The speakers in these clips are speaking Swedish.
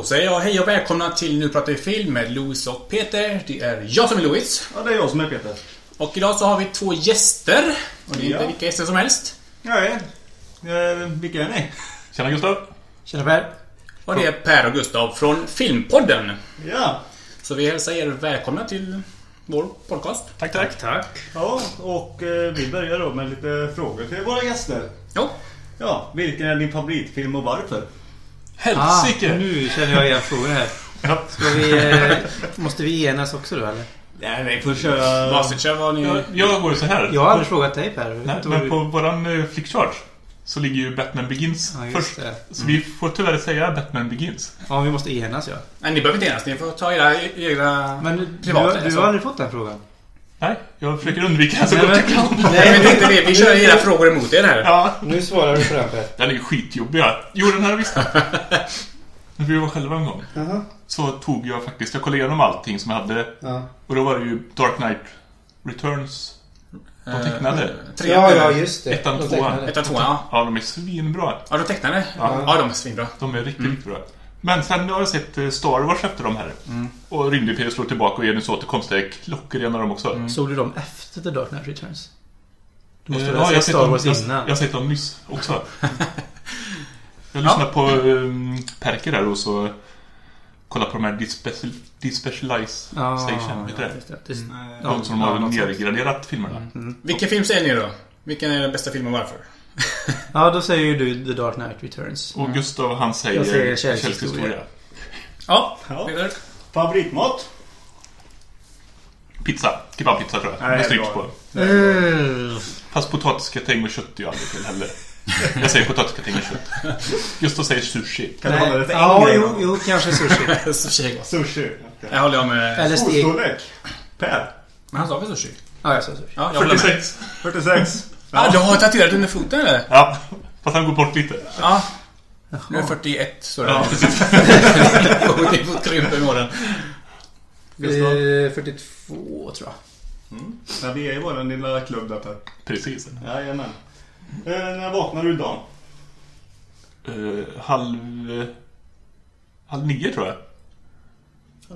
Då säger jag hej och välkomna till Nu pratar vi film med Louis och Peter. Det är jag som är Louis. Ja, det är jag som är Peter. Och idag så har vi två gäster. Och det är Ja. inte vilka gäster som helst. Nej. Eh, vilka är ni? Tjena Gustav. Tjena Per. Och det är Per och Gustav från Filmpodden. Ja. Så vi hälsar er välkomna till vår podcast. Tack, tack. Tack. Ja, och eh, vi börjar då med lite frågor till våra gäster. Jo, Ja, vilken är din favoritfilm och varför? Helsike! Ah, nu känner jag igen frågor här. Ja. Ska vi, eh, måste vi enas också då eller? Nej, vi får köra... kör vad ni... Jag, jag går så här. Jag har aldrig frågat dig Per. Nej, men du- på våran eh, flickchart så ligger ju Batman Begins Ja, först. det. Så vi får tyvärr säga Batman Begins. Ja, vi måste enas ja. Nej, ni behöver inte enas. Ni får ta era egna... Men du, Privat, har- du alltså. har aldrig fått den frågan? Nej, jag försöker undvika så Nej, gott jag men- kan. Jag Nej, vet inte det. Vi kör era frågor emot er här. Ja, Nu svarar du på den Per. den är ju skitjobbig. ja. Jo, den här visste jag. När vi var själva en gång Jaha. så tog jag faktiskt, jag kollade igenom allting som jag hade. Ja. Och då var det ju Dark Knight Returns. De tecknade. Eh, Tre. ja, ja, just det. Ettan, De tvåan. tecknade. Ettan, tvåan, ja. Ja, de är svinbra. Ja, de tecknade. Ja. Ja, de är svinbra. De är riktigt, riktigt bra. Men sen har jag sett eh, Star Wars efter de här. Och Rymdimperiet slår tillbaka och så till konstiga klockrena de också. Såg du dem efter The Dark Knight Returns? Du måste Eh, ha jag har sett Star Wars jag, innan? jag har sett dem nyss också. Jag lyssnade på um, Perker där och så kollade på de här Despecial, Despecialization, heter det? just det. det Nej. De som ja, har nergraderat filmerna. Vilken film säger ni då? Vilken är den bästa filmen och varför? Ja, då säger ju du The Dark Knight Returns. Och Gustav han säger, Jag säger kärlekshistoria. kärlekshistoria. Ja, Ja. Peter. Favoritmat? Pizza. Kebabpizza tror jag. Nej, bra. på. Uh, Fast potatisgratäng och kött är ju aldrig fel heller. Jag säger potatisgratäng och kött. Gustav säger sushi. Kan du hålla det en ja, jo, jo, kanske sushi. sushi är gott. Sushi. Jag Okay. håller jag med. Eller steg. Per? Men han sa väl sushi? Ja, jag sa sushi. Ja, jag håller med. 46. 46. Ja, du har tatuerat under foten eller? Ja, fast han går bort lite. Ja. Nu är 41 står det. Ja, Det får krympa i åren. Gustav? Eh, 42 tror jag. Ja, vi är i vår lilla klubb där Per. Precis. Jajamän. Eh, när vaknar du idag? Uh, halv... Halv nio tror jag.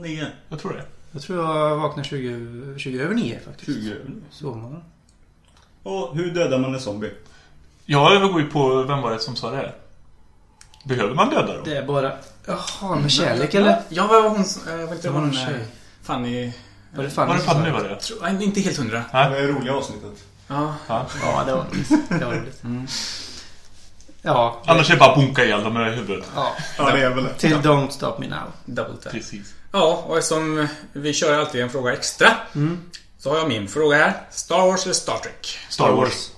Nio. Jag tror det. Jag tror jag vaknar 20, 20 över 9 faktiskt. 20. Sovmorgon. Och hur dödar man en zombie? Ja, jag går ju på... Vem var det som sa det? Behöver man döda dem? Det är bara... Jaha, med kärlek eller? Ja, vad var hon... som- Jag vet inte Det var någon tjej. Fanny... Var det Fanny Var det Fanny var det? Tror- nej, Inte helt hundra. Det är det roliga avsnittet. Ja. Ja. Ja, det var roligt. Det var roligt. Ja. Annars är det bara att bunka ihjäl dem i huvudet. Ja. Ja, det är väl det. Till Don't Stop Me Now. Double tap. Precis. Ja, och eftersom vi kör alltid en fråga extra. Så har jag min fråga här. Star Wars eller Star Trek? Star Wars.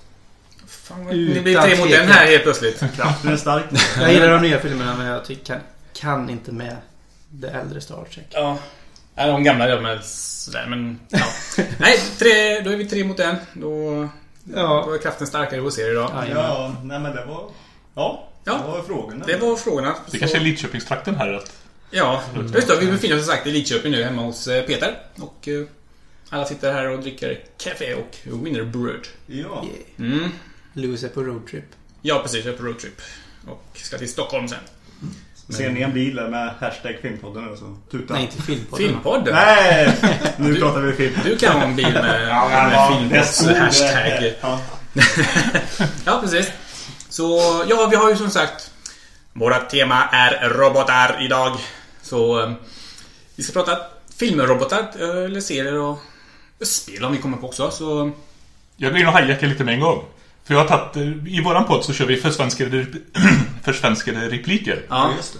Fan, ni blir tre mot tvekan. en här helt plötsligt. Kraften är stark. Jag gillar de nya filmerna men jag tycker, kan, kan inte med det äldre Star Trek. Ja. Nej, de gamla gör med sådär, men... Ja. Nej, tre, då är vi tre mot en. Då, då Ja. är kraften starkare hos er idag. Ja. Ja, nej men det var... Ja, Ja. det var frågorna. Det var frågorna. Det kanske är Lidköpingstrakten här. Att, Ja, just det. Vi befinner oss som sagt i Lidköping nu hemma hos eh, Peter. Och eh, alla sitter här och dricker kaffe och wienerbröd. Ja. Mm. Louis är på roadtrip. Ja, precis. Jag är på roadtrip. Och ska till Stockholm sen. Ser ni en bil med hashtag filmpodden och så tuta? Nej, inte filmpodden. Filmpodden? Nej! Nu Du- pratar vi film. Du kan ha en bil med, med filmpodds hashtag. Ja. Ja, precis. Så, ja, vi har ju som sagt... Vårt tema är robotar idag. Så eh, vi ska prata filmrobotar, eh, eller serier och spel om vi kommer på också. Så jag går in och hijacka lite med en gång. För jag har tagit... eh, I våran podd så kör vi försvenskade, försvenskade repliker. ja. just det.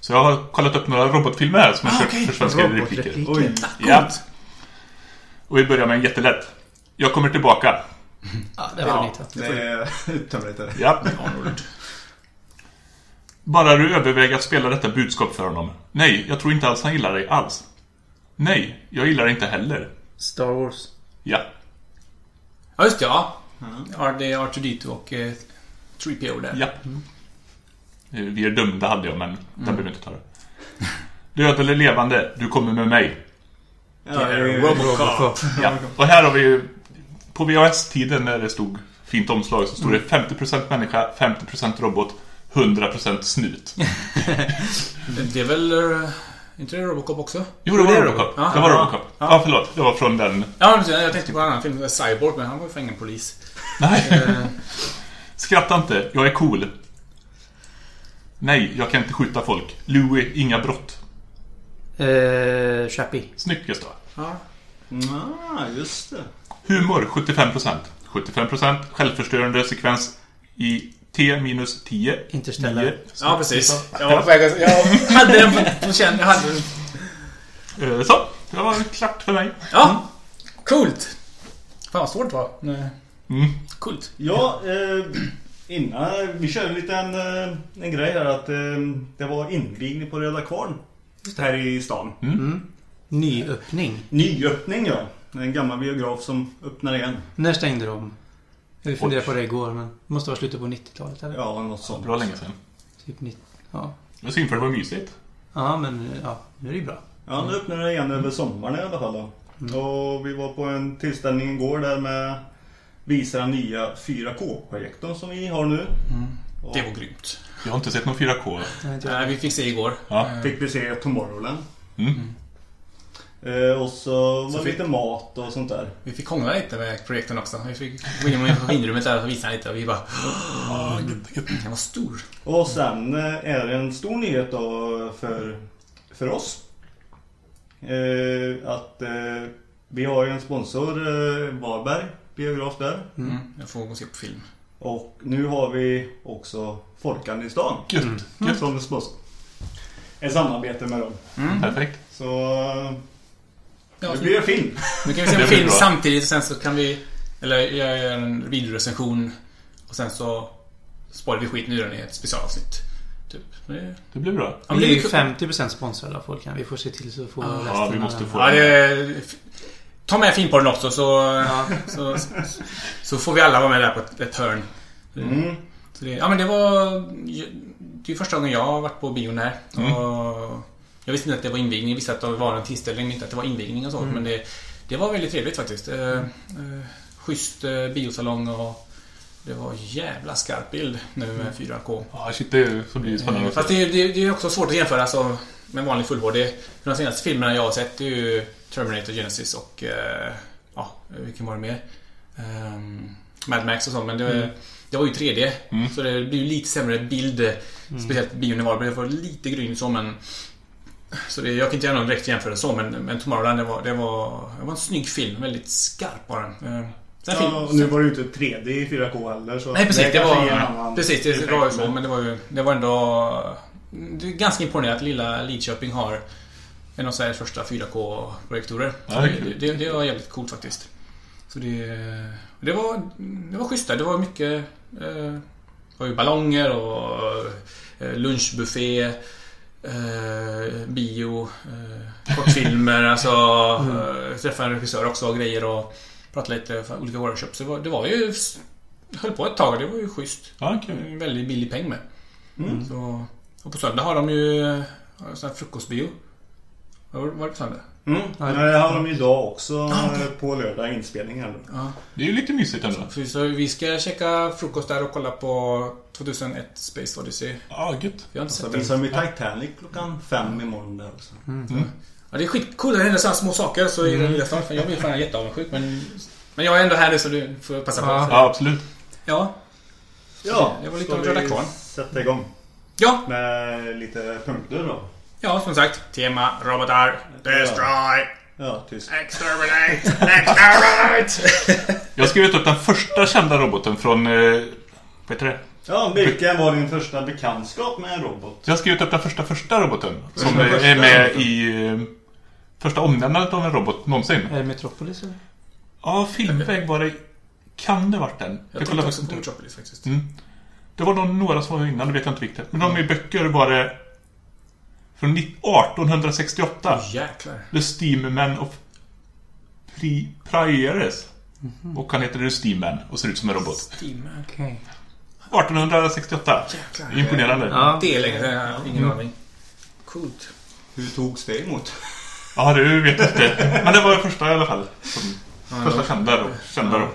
Så jag har kollat upp några robotfilmer här som har Ah, kört okej. försvenskade repliker. Oj. Ja. Och vi börjar med en jättelätt. Jag kommer tillbaka. Ja, det ni ta. Det är uttömligt. Ja. Bara du överväger att spela detta budskap för honom. Nej, jag tror inte alls han gillar dig alls. Nej, jag gillar dig inte heller. Star Wars. Ja. Ja, just det. Ja. ja det är R2D2 och eh, 3PO där. Ja. Eh, Vi är dömda hade jag, men den behöver inte ta det. Död eller levande, du kommer med mig. Ja, Det är det är- Robocop. Ja. Och här har vi ju... På VHS-tiden när det stod fint omslag så stod det 50% människa, 50% robot. 100% snut. Det är väl... inte det Robocop också? Jo, det var det Robocop. Robocop. Det var Ja. Robocop. Ja, förlåt. Det var från den. Ja, men jag tänkte på en annan film, Cyborg, men han var ju för ingen polis. Nej, Eh, skratta inte. Jag är cool. Nej, jag kan inte skjuta folk. Louis, inga brott. Eh, Chappie. Snyggt Gustav. ja. Ah, just det. Humor 75%. 75% självförstörande sekvens i T minus 10. Interstellar. 9. ja, precis. Jag var hade den på, känn. Jag hade den. Så, det var klart för mig. Ja, coolt. Fan vad svårt det var. Nej. Mm. Coolt. Ja, eh, innan vi kör en liten eh, en grej här att eh, det var invigning på Röda Kvarn. Här i stan. Mm. Nyöppning. Nyöppning ja. En gammal biograf som öppnar igen. När stängde de? Jag funderade på det igår, men det måste vara slutet på 90-talet eller? Ja, något sånt. Bra länge sedan. Typ 90. Ja. Synd för det var mysigt. Ja, men ja, nu är det ju bra. Ja, nu öppnar det igen över sommaren i alla fall då. Och vi var på en tillställning igår där med Visa den nya 4K-projektorn som vi har nu. Och Det var grymt. Jag har inte sett någon 4K. Jag vet inte. Nej, vi fick se igår. Ja. Fick vi se Tomorrowland. Mm. Eh, och så var Så det fick- lite mat och sånt där. Vi fick hångla lite med projektorn också. Vi fick gå in i vindrummet där och visa lite och vi bara... "Åh, Den var stor. Och sen eh, är det en stor nyhet då för, för oss. Eh, att vi har ju en sponsor, eh, Varberg biograf där. Mm. Jag får gå och se på film. Och nu har vi också Folkan i stan. Gött. Gött. Som sponsor. Ett samarbete med dem. Perfekt. Så Ja, nu så- blir det film. Nu kan vi se Det en blir film bra. samtidigt och sen så kan vi... Eller jag gör en videorecension och sen så sparar vi skiten ur den i ett specialavsnitt. Typ. Det, Det blir bra. ja, Vi det är ju kul. 50% sponsrade av Folkan. Vi får se till så att få resten. Ja, vi måste den. få- Ja, det, ta med Filmpodden också så, så, så får vi alla vara med där på ett, ett hörn. Mm. Så det, ja men det var... Det är första gången jag har varit på bion här. Mm. Och jag visste inte att det var invigning. Jag visste att det var en tillställning, men inte att det var invigning och så. Men det, det var väldigt trevligt faktiskt. Eh, eh, schysst eh, biosalong och det var jävla skarp bild nu med 4K. Ja, shit, det så blir det spännande Eh, Fast det, det, det är också svårt att jämföra alltså, med vanlig full HD. För de senaste filmerna jag har sett är ju Terminator Genesis och... Eh, ja, vilken var det mer? Ehm, Mad Max och så, men det, det var ju 3D. Mm. Så det blir ju lite sämre bild. Speciellt bion i Varberg. Det var lite grym så, men... Så det, jag kan inte göra någon direkt jämförelse så, men, men Tomorrowland, det var, det, var, det var en snygg film. Väldigt skarp var den. Eh, sen film, Ja, och nu var det ju inte 3D i 4K heller. Så Nej precis, det, kanske var, precis, det effekt, var ju så. men- det var ju det var ändå... Det är ganska imponerande att lilla Lidköping har en av Sveriges första 4K-projektorer. Ja, Så det det, det, det var jävligt coolt faktiskt. Så det, det var, det var schysst där. Det var mycket... Eh, det var ju ballonger och eh, lunchbuffé. Eh, bio, eh, kortfilmer, alltså eh, träffade en regissör också och grejer och pratade lite för olika workshops. Det var, det var ju... Höll på ett tag, det var ju schysst. Ja, kul. En väldigt billig peng med. Mm. Så, och på söndag har de ju eh, sån här frukostbio. Var det på söndag? Mm. Men det har de idag också Ah, okej. eh, på lördag inspelning här. Ja. Det är ju lite mysigt ändå. För, så vi ska käka frukost där och kolla på 2001 Space Odyssey. Ja, gött. Vi har inte Så sett den. ju Titanic klockan fem imorgon där också. Ja, det är skitcoolt. Det händer sådana små saker så i den lilla stan. Jag blir fan jätteavundsjuk. Men, men jag är ändå här nu så du får passa på. Ja. Ja, absolut. Ja. Ja, det var lite ska av Röda vi Kvarn. sätta igång Ja, med lite punkter då. Ja, som sagt. Tema, robotar, destroy, Ja, tyst. exterminate, exterminate. Jag har skrivit upp den första kända roboten från... Eh, vad heter det? Ja, vilken var din första bekantskap med en robot? Jag har skrivit upp den första första roboten. Som Första första är med roboten. i... Eh, första omnämnandet av en robot någonsin. Är det Metropolis eller? Ja, filmväg var det... Kan det varit den? Jag kollar tänkte också faktiskt på. Metropolis faktiskt. Mm. Det var nog några som var innan, det vet jag inte riktigt. Men de i böcker var det... Från 1868. Åh, jäklar. The Steamman of Pri Priores. Och han heter The Steamman och ser ut som en robot. Steamman. Okej. 1868. Jäklar. Imponerande. Ja. Det är länge sedan. Jag har ingen aning. Coolt. Hur togs det emot? Ja, du vet inte. Men det var det första i alla fall. Som Ja, första då- kända, ro- kända Ja.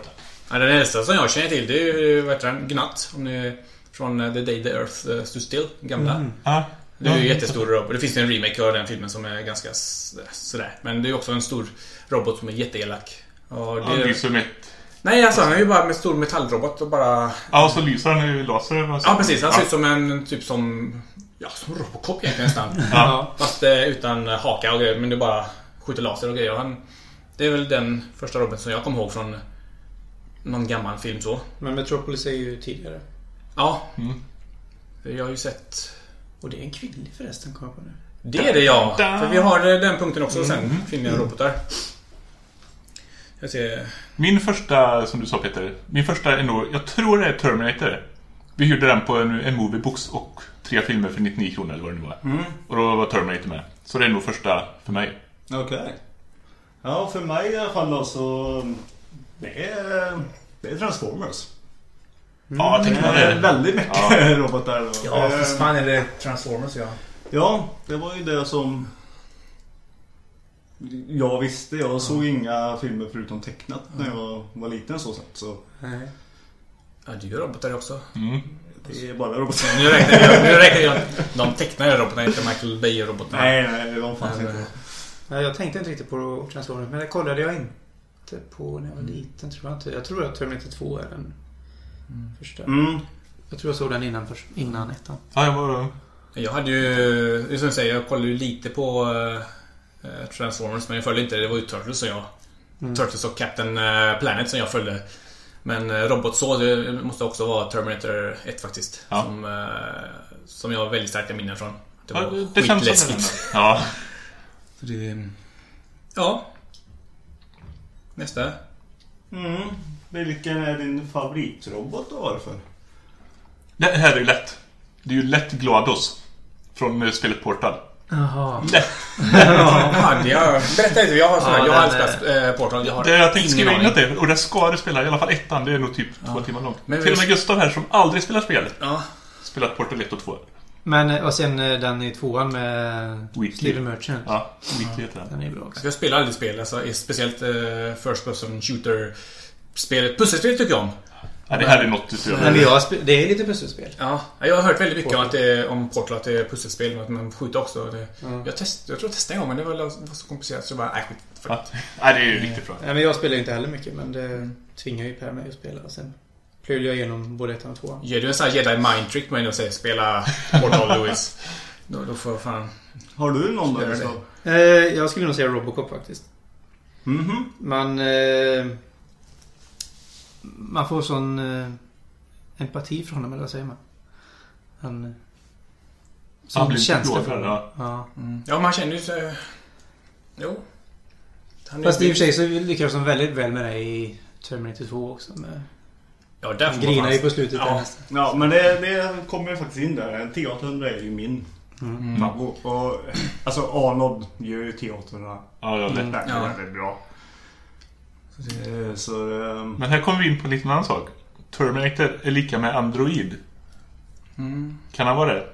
Ja, den äldsta som jag känner till det är ju, vad heter den? Gnatt. Om ni Från eh, The Day the Earth eh, Stood Still, gamla. Ja. Det är ju Ja. jättestor robot. Det finns ju en remake av den filmen som är ganska sådär. Men det är också en stor robot som är jätteelak. Och Han det... lyser med... Nej, alltså han är ju bara en stor metallrobot och bara... Ja, och så lyser han i laser. Ja, precis. Han ser Ja. ut som en typ som... Ja, som Robocop egentligen nästan. Ja. Fast eh, utan haka och grejer. Men det bara skjuter laser och grejer. Och han, det är väl den första roboten som jag kommer ihåg från någon gammal film så. Men Metropolis är ju tidigare. Ja. Mm. Jag har ju sett... Och det är en kvinnlig förresten, kommer jag på nu. Det är det ja. För vi har eh, den punkten också sen. Kvinnliga robotar. Jag ser... Min första, som du sa Peter, min första är nog, jag tror det är Terminator. Vi hyrde den på en, en Moviebox och tre filmer för 99 kronor eller vad det nu var. Mm. Och då var Terminator med. Så det är nog första för mig. Okej. Ja, för mig i alla fall då så... Det är, det är Transformers. Ja, jag Det tänkte är det. väldigt mycket Ja. robotar. Ja, Eh, för fan är det Transformers ja. Ja, det var ju det som... Jag visste. Jag såg inga filmer förutom tecknat när jag var, var liten så sett. Så Nej. Ja, det är ju robotar också. Mm. det är bara robotar. Nu räknar jag, nu räknar jag de tecknade robotarna, inte Michael Bay-robotarna. Nej, nej, de fanns Nej, inte. nej. Nej, jag tänkte inte riktigt på Transformers, men det kollade jag inte på när jag var liten. Tror jag, inte. jag tror att Terminator 2 är den första. Mm. Jag tror jag såg den innan, innan ettan. Ja, jag var... Jag hade ju, som jag säger, jag kollade ju lite på eh, Transformers men jag följde inte det. Det var ju Turtles som jag... Mm. Turtles och Captain eh, Planet som jag följde. Men eh, Robot så, det måste också vara Terminator 1 faktiskt. Ja. Som, eh, som jag har väldigt starka minnen från. Det var Ja, det, skitläskigt. det. Ja. Så det, ja. Nästa. Mm. Vilken är din favoritrobot och varför? Det här är lätt. Det är ju lätt GLaDOS. Från eh, spelet Portal. Jaha. Lätt. Jag... Berätta lite, jag har sån här, Ja, jag har spelat eh, Portal. Jag har Det, jag tänkte skriva in att det, och det ska du spela. I alla fall ettan. Det är nog typ två timmar långt. Men Till och med Gustav här som aldrig spelar spel. Ja. Spelat Portal 1 och 2. Men eh, och sen den i tvåan med Weekly. Steven Merchant. Ja, Weekly heter den. Den är bra också. Jag spelar aldrig spel, alltså, speciellt eh, First Person Shooter spelet. Pusselspel tycker jag om. Ja, det här är något utöver... Men spe- det är lite pusselspel. Ja, jag har hört väldigt mycket om, att det är, om Portal, att det är pusselspel och att man skjuter också. Det, jag, test, jag tror jag testade en gång men det var, det var så komplicerat så jag bara, nej skit. För, Ja. Nej, det är ju riktigt bra. Nej, men jag spelar inte heller mycket, men det tvingar ju Per mig att spela. Sen plöjde jag igenom både ettan och tvåan. Ger du en sån här jedi mind trick mig och säger spela Portal Lewis. Då, då får jag fan... Har du någon där det. Eh, jag skulle nog säga Robocop faktiskt. Mhm. Man... Eh, man får sån eh, empati för honom, eller vad säger man? Han... eh, Han blir känsla för honom. ja. Ja. Mm. Ja, man känner ju så... Jo. Han Fast i och för sig så lyckas de väldigt väl med det i Terminator 2 också. Med, Ja, där han grinar ju på slutet Ja. där. Ja, men det, det kommer ju faktiskt in där. T800 är ju min Mm. favorit. Och, alltså Arnold gör ju T800 Ja, ja, Ja. väldigt bra. Eh, Så... ehm, Men här kommer vi in på en liten annan sak. Terminator är lika med Android. Mm. Kan han vara det?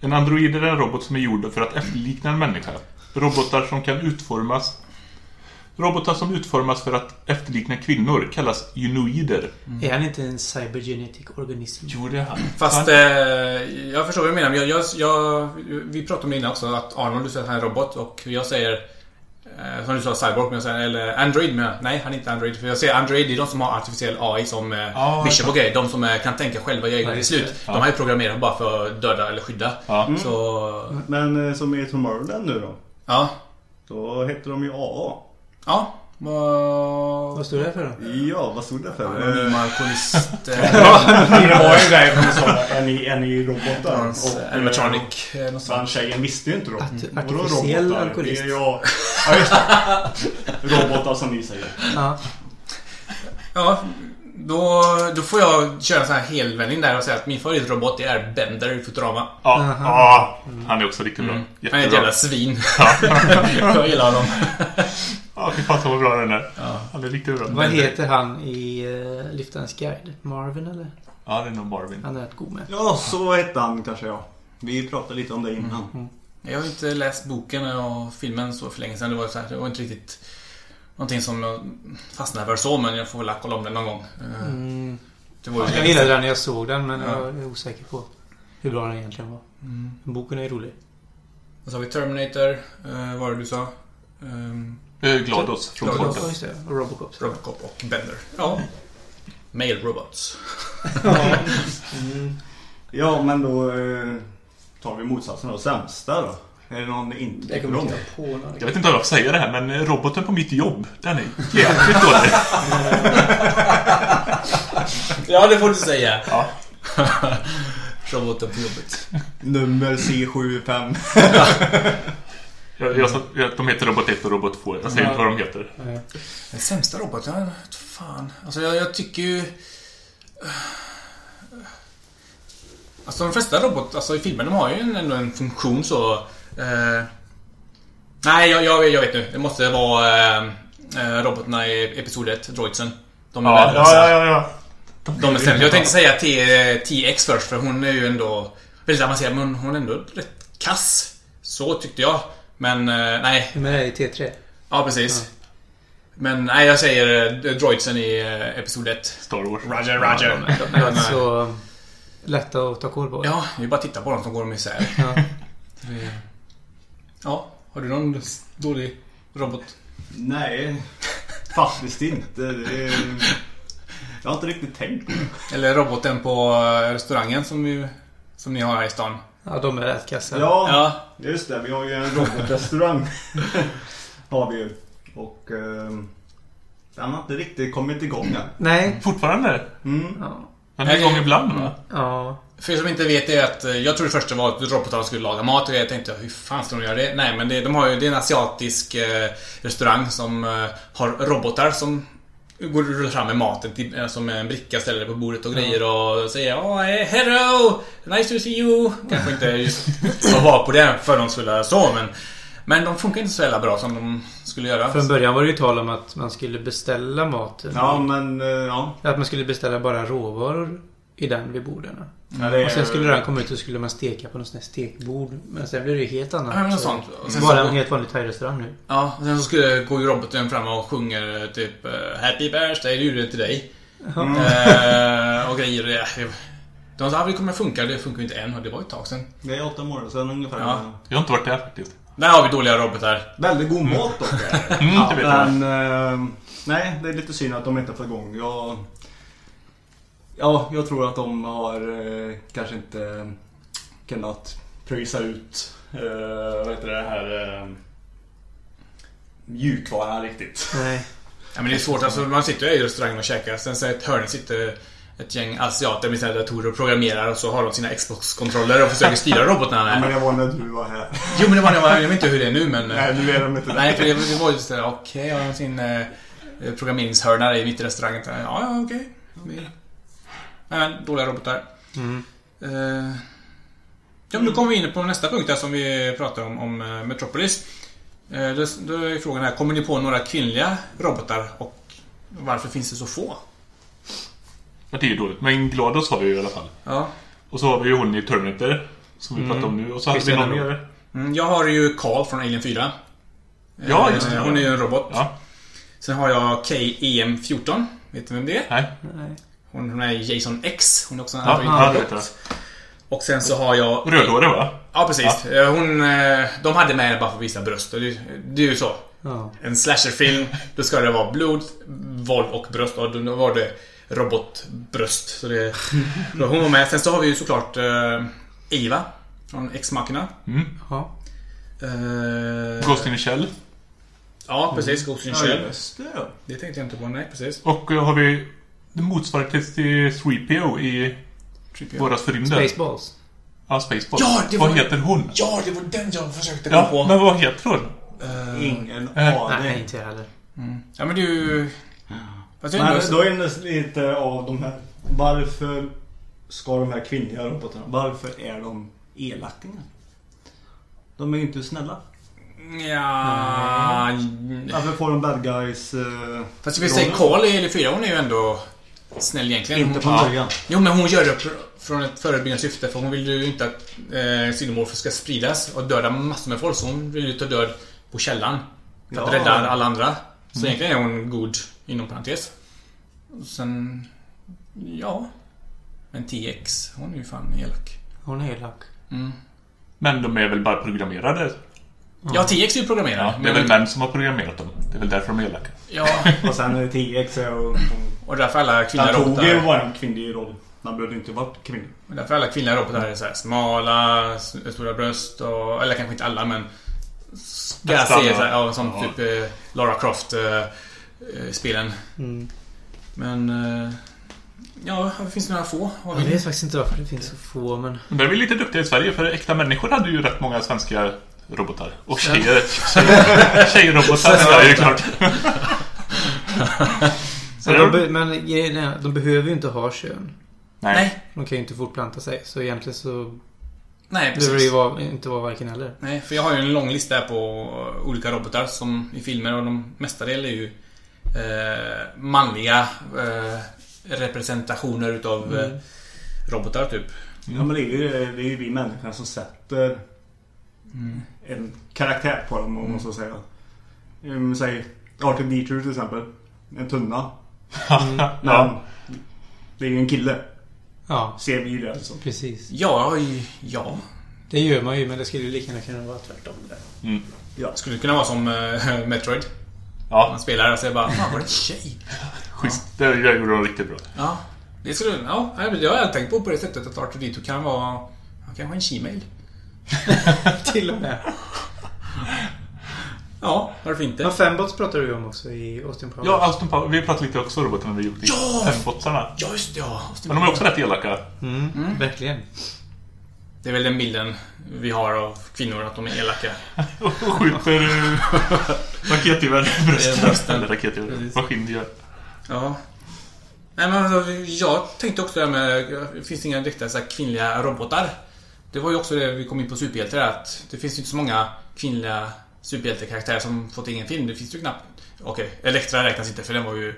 En Android är en robot som är gjord för att efterlikna en människa. Robotar som kan utformas Robotar som utformas för att efterlikna kvinnor kallas gynoider. Är han inte en cybergenetic organism? Jo, det är han. Fast eh, jag förstår vad du menar. Men jag, jag, jag, vi pratade om det innan också. Att Arnold, du säger att han är en robot. Och jag säger... Eh, som du sa, Cyborg. Jag säger, eller Android. Men nej, han är inte Android. För jag säger Android, det är de som har artificiell AI som eh, Ja, Bishop och grejer. De som eh, kan tänka själva, göra egna Ja, beslut. det. De här är programmerade bara för att döda eller skydda. Ja. Så... Men eh, som i Tomorrowland nu då. Ja. Då heter de ju AA. Ja. Vad... Vad står det för då? Ja, vad stod det för? Anonym Eh, alkoholist... Det var ju en grej som sa är ni, är ni robotar? Och, eh, animatronic. eh, Den sånt. tjejen visste ju inte då. Artificiell robotar? alkoholist. Det är jag. Ja, just det. Robotar som ni säger. Ja. Ja, då, då får jag köra en sån här helvändning där och säga att min favoritrobot är Bender i Futurama. Ja, Aha. ja, han är också riktigt bra. Mm. Han är ett jävla svin. jag gillar honom. Ja, fy fan vad bra den är. Ja. Han är riktigt bra. Vad heter han i uh, Liftarens guide? Marvin eller? Ja, det är nog Marvin. Han är rätt god med. Ja, så hette han kanske ja. Vi pratade lite om det innan. Jag har inte läst boken och filmen så för länge sedan. Det var, så här, det var inte riktigt någonting som jag fastnade för så, men jag får väl kolla om den någon gång. Eh, Mm. Det var ju Jag gillade den när jag såg den men Ja. jag är osäker på hur bra den egentligen var. Mm. Boken är rolig. Och så har vi Terminator. Uh, vad var det du sa? Um, Eh, Glados från Glados. Ja, Robocop. Robocop och Bender. Ja. Male robots. Mm. Ja, men då eh, tar vi motsatsen då. Sämsta då? Är det någon ni inte Jag tycker om? inte. Jag vet inte om jag får säga det här, men eh, roboten på mitt jobb, den är jävligt dålig. Ja, det får du säga. Ja. Roboten på jobbet. Nummer C75. Jag, jag, jag, de heter Robot 1 och Robot 2. Jag säger Ja. inte vad de heter. Den sämsta roboten? Fan. Alltså jag, jag tycker ju... Alltså de flesta robotar alltså i filmen, de har ju en- ändå en funktion så... Eh, nej, jag, jag, jag vet nu. Det måste vara eh, eh, robotarna i Episod 1, droidsen. De är Ja, ja, ja, ja. De är sämst. Jag tänkte säga T, TX först, för hon är ju ändå väldigt avancerad, men hon är ändå rätt kass. Så tyckte jag. Men eh, nej. Men det är i T3. Ja, precis. Men nej, jag säger eh, droidsen i eh, Episod 1. Star Wars. Roger, Roger. De är så lätta att ta koll på. Ja, det är bara att titta på dem som går de isär. Ja. Ja, har du någon dålig robot? Nej, faktiskt inte. Det är... Jag har inte riktigt tänkt på det. Eller roboten på eh, restaurangen som, vi, som ni har här i stan? ja, de är rätt kassa. Ja, Ja. just det. Vi har ju en robotrestaurang. har vi ju. Och eh, den har inte riktigt kommit igång än. Nej. Fortfarande? Mm. Ja. Den är igång ibland, va? Ja. För er som inte vet det är att eh, jag trodde först det var att robotarna skulle laga mat och jag tänkte hur fan ska de göra det? Nej men det, de har ju, det är en asiatisk eh, restaurang som eh, har robotar som går rullar fram med maten till, eh, som en bricka ställer på bordet och grejer och säger oh, hello! Nice to see you! Kanske inte just att vara på det för de skulle så men Men de funkar inte så jävla bra som de skulle göra. Från början var det ju tal om att man skulle beställa maten. Ja, men ja. Att man skulle beställa bara råvaror i den vid borden. ja är, Och sen skulle den komma ut och skulle man steka på något sånt stekbord. Men sen blev det ju helt annat. Ja, men Så- sånt. Sen Bara så- en helt vanlig thai-restaurang nu. Ja, och sen så skulle går ju roboten fram och sjunger typ eh, Happy birthday, det gjorde det till dig. Eh, och grejer. det- De sa att det kommer funka, det funkar ju inte än och det var ett tag sedan. det är åtta månader sedan ungefär. Ja. Jag har inte varit där faktiskt. Där har vi dåliga robotar. Väldigt god mat dock. Mm, vet jag. Men eh, nej, det är lite synd att de inte får igång. Jag, ja, jag tror att de har eh, kanske inte kunnat pröjsa ut eh, vad heter det här eh, mjukvaran riktigt. Nej. Ja, men det är svårt, alltså man sitter ju i restaurangen och käkar. Sen så ett hörn sitter ett gäng asiater med sina datorer och programmerar och så har de sina Xbox-kontroller och försöker styra robotarna. Ja, men det var när du var här. Jo men det var när jag var, jag vet inte hur det är nu men... Nej, nu är de inte Nej, där. för det, det var just det. Okej, har de sin eh, programmeringshörna i mitt i restaurangen? Ja, ja, okej. Nej, men dåliga robotar. Mm. Eh, ja, men då kommer vi in på nästa punkt där som vi pratar om, om eh, Metropolis. Eh, då, då är frågan här, kommer ni på några kvinnliga robotar och varför finns det så få? Ja, det är ju dåligt. Men Glados har vi ju i alla fall. Ja. Och så har vi ju hon i Terminator. Som vi Mm. pratade om nu. Och så hade vi Christian någon mer. Mm, jag har ju Carl från Alien 4. Ja, just det. Hon är ju en robot. Ja, Sen har jag KEM14. Vet du vem det är? nej. Nej. Hon, hon är Jason X. Hon är också en Ja, android ja. Och sen så har jag... Rödhårig va? Ja, precis. Eh, Hon... eh, De hade med henne bara för att visa bröst. Och det, det är ju så. Ja. En slasherfilm, då ska det vara blod, våld och bröst. Och då var det robotbröst. Så det... Då hon var med. Sen så har vi ju såklart eh, Eva. Från X-Machina. Mm. Ja. Eh, Ghost in the Shell. Ja, precis. Ghost in the Ja, Shell. just det. ja. Det tänkte jag inte på. Nej, precis. Och har vi det motsvarigheten till 3PO i Våras förrymden. Spaceballs. Ja, Spaceballs. Ja, det var- Vad heter hon? Ja, det var den jag försökte komma Ja, på. men vad heter hon? Eh, Ingen Eh, aning. Nej, inte jag heller. Ja, men det är ju... Fast Men ändå- då är det lite av de här. Varför ska de här kvinnliga robotarna, varför är de elakingar? De är ju inte snälla. Ja... Varför får de bad guys... Eh, Fast vill säga Carl i L4, hon är ju ändå snäll egentligen. inte från Hon- början. Jo, men hon gör det från ett förebyggande syfte. För hon vill ju inte att eh, xenomorfer ska spridas och döda massor med folk. Så hon vill ju ta död på källan. För att Ja. rädda alla andra. Så egentligen är hon god, inom parentes. Och Sen... Ja. Men TX, hon är ju fan elak. Hon är elak. Mm. Men de är väl bara programmerade? Ja, TX är ju programmerad. Ja, det är väl män som har programmerat dem. Det är väl därför de är elaka. Ja, Och sen är det TX och... och därför alla kvinnliga Han tog ju robotar... bara en kvinnlig roll. Han behövde inte vara kvinnlig. och Därför alla kvinnliga robotar är så här smala, stora bröst och... Eller kanske inte alla, men... Ska se så här, ja. ja, som Ja. typ eh, Lara Croft-spelen. Mm. men... Eh, ja, det finns några få. Jag vi- vet faktiskt inte varför det finns så få, men... Men där är vi lite duktiga i Sverige för äkta människor hade ju rätt många svenska robotar. Och tjejer. Tjejer- Tjejrobotar klart. Så Men, de, det, be, men grejen är, de behöver ju inte ha kön. nej. Nej, De kan ju inte fortplanta sig. Så egentligen så nej behöver det precis. ju vara, inte vara varken eller. Nej, för jag har ju en lång lista på olika robotar som i filmer och de mestadels är ju eh, manliga eh, representationer utav Mm. eh, robotar typ. Ja men det är ju, det är ju vi människor som sätter en karaktär på dem om man så säga. Um, säg R2D2 till exempel. En tunna. Men ja. det är ju en kille. Ja, Ser vi det alltså. precis. Ja, ja. Det gör man ju, men det skulle ju lika gärna kunna vara tvärtom. Där. Mm. Ja. Skulle kunna vara som eh, Metroid. Ja, Man spelar och det bara, fan var det en tjej? schysst. Det gjorde de riktigt bra. Ja. Det skulle, ja, jag har tänkt på på det sättet att R2D2 kan vara, han kan vara en Gmail. Till och med. Ja, varför inte? Ja, Fembots pratar du om också i Austin Powers. Ja, Austin Power. Vi pratade lite också om robotarna vi gjort i Ja! fembotsarna. Ja, just det, ja. Men de är också rätt elaka. Mm, Verkligen. Det är väl den bilden vi har av kvinnor, att de är elaka. Och skjuter eh, raketgevär i brösten. Eller raketgevär. Maskingevär. Ja. Nej men alltså, jag tänkte också det här med, det finns inga direkta så här, kvinnliga robotar. Det var ju också det vi kom in på superhjältar att det finns ju inte så många kvinnliga superhjältekaraktärer som fått egen film. Det finns ju knappt. Okej, Elektra räknas inte för den var ju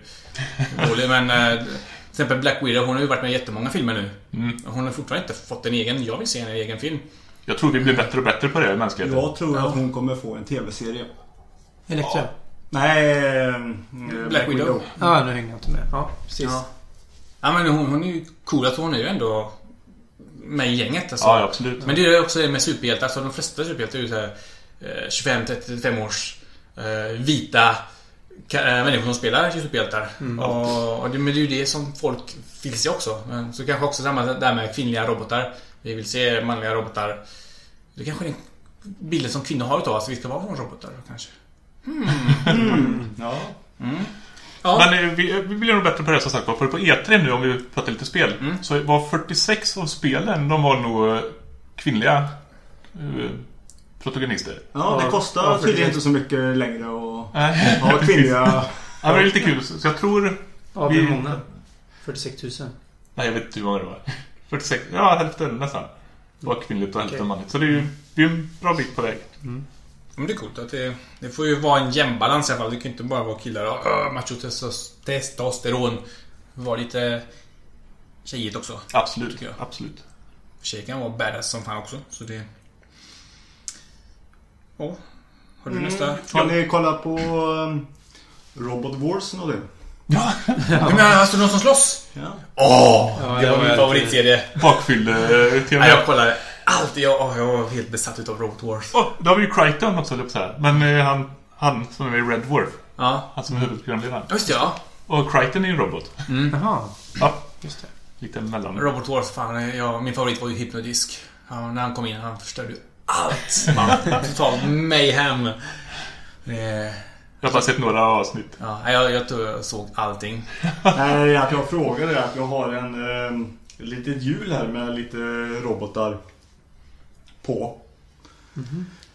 dålig men eh, till exempel Black Widow, hon har ju varit med i jättemånga filmer nu. Mm. Hon har fortfarande inte fått en egen, jag vill se en egen film. Jag tror vi blir bättre och bättre på det i mänskligheten. Jag tror att hon kommer få en tv-serie. Elektra. Nej, eh, Black Widow. Ja, nu hänger jag inte med. Ja, precis. Ja. Ja men hon, hon är ju cool att hon är ju ändå med i gänget alltså. Ja, absolut. Men det är ju också det med superhjältar. Alltså de flesta superhjältar är ju såhär 25-35 års eh, vita eh, människor som spelar superhjältar. Och, och det, men det är ju det som folk vill se också. Men så kanske också samma där med kvinnliga robotar. Vi vill se manliga robotar. Det kanske är den bilden som kvinnor har utav oss. Vi ska vara robotar kanske. Ja. Ja. Men eh, vi, vi blir nog bättre på det som sagt var. För på E3 nu, om vi pratar lite spel, Mm. så var 46 av spelen, de var nog eh, kvinnliga eh, protagonister. ja, det Ja, kostar ja, tydligen det- inte så mycket längre att ha kvinnliga... Ja, men det är lite kul. Så jag tror... Vi- hur många? 46 000. Nej, jag vet inte hur många det var. 46? Ja, hälften nästan. var kvinnligt och hälften Okej. manligt. Så det är ju vi är en bra bit på väg. Men det är coolt att det, det får ju vara en jämnbalans i alla fall. Det kan ju inte bara vara killar och macho testos- testosteron. Det var lite tjejigt också. Absolut. Tycker jag. Absolut. Tjejer kan vara badass som fan också. Så det... Ja. Har du Mm. nästa? Har ni kollat på um, Robot Wars och det? Ja, Du menar alltså någon som slåss? Ja. Åh! Ja, det var min favoritserie. bakfylle-tema. Ja, jag kollade alltid. Jag, åh, jag var helt besatt utav Robot Wars. Oh, då har vi ju Crichton också, höll jag på att säga. Men eh, han, han som är med i Red Dwarf. Ja. Han som är huvudprogramledaren. Just det, ja. Och Crichton är ju en robot. Jaha, Ja, just det. lite mellan. Robot Wars, fan. Ja, min favorit var ju Hypnodisk. Ja, när han kom in, han förstörde ju allt. Man, total mayhem. Det, Jag har bara sett några avsnitt. ja, jag, jag tror jag såg allting. Nej, att jag frågade är att jag har en um, litet hjul här med lite robotar på.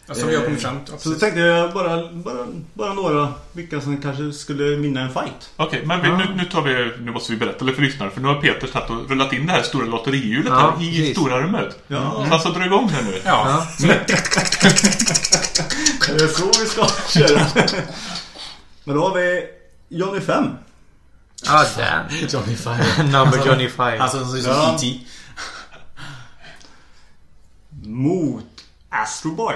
Alltså, vi har kommit fram till... Så tänkte jag bara, bara, bara några vilka som kanske skulle vinna en fight. Okej, men vi, nu, nu tar vi... Nu måste vi berätta lite för lyssnare. För nu har Peter tagit och rullat in det här stora lotterihjulet Ja, här i precis. stora rummet. Ja. Så han så drar igång det nu. Ja. Ja. Är det så vi ska köra? Men då har vi Johnny 5. Ah, damn. Johnny Five. Number Johnny Five. Alltså, som som Ja. E.T. Mot Astro Boy.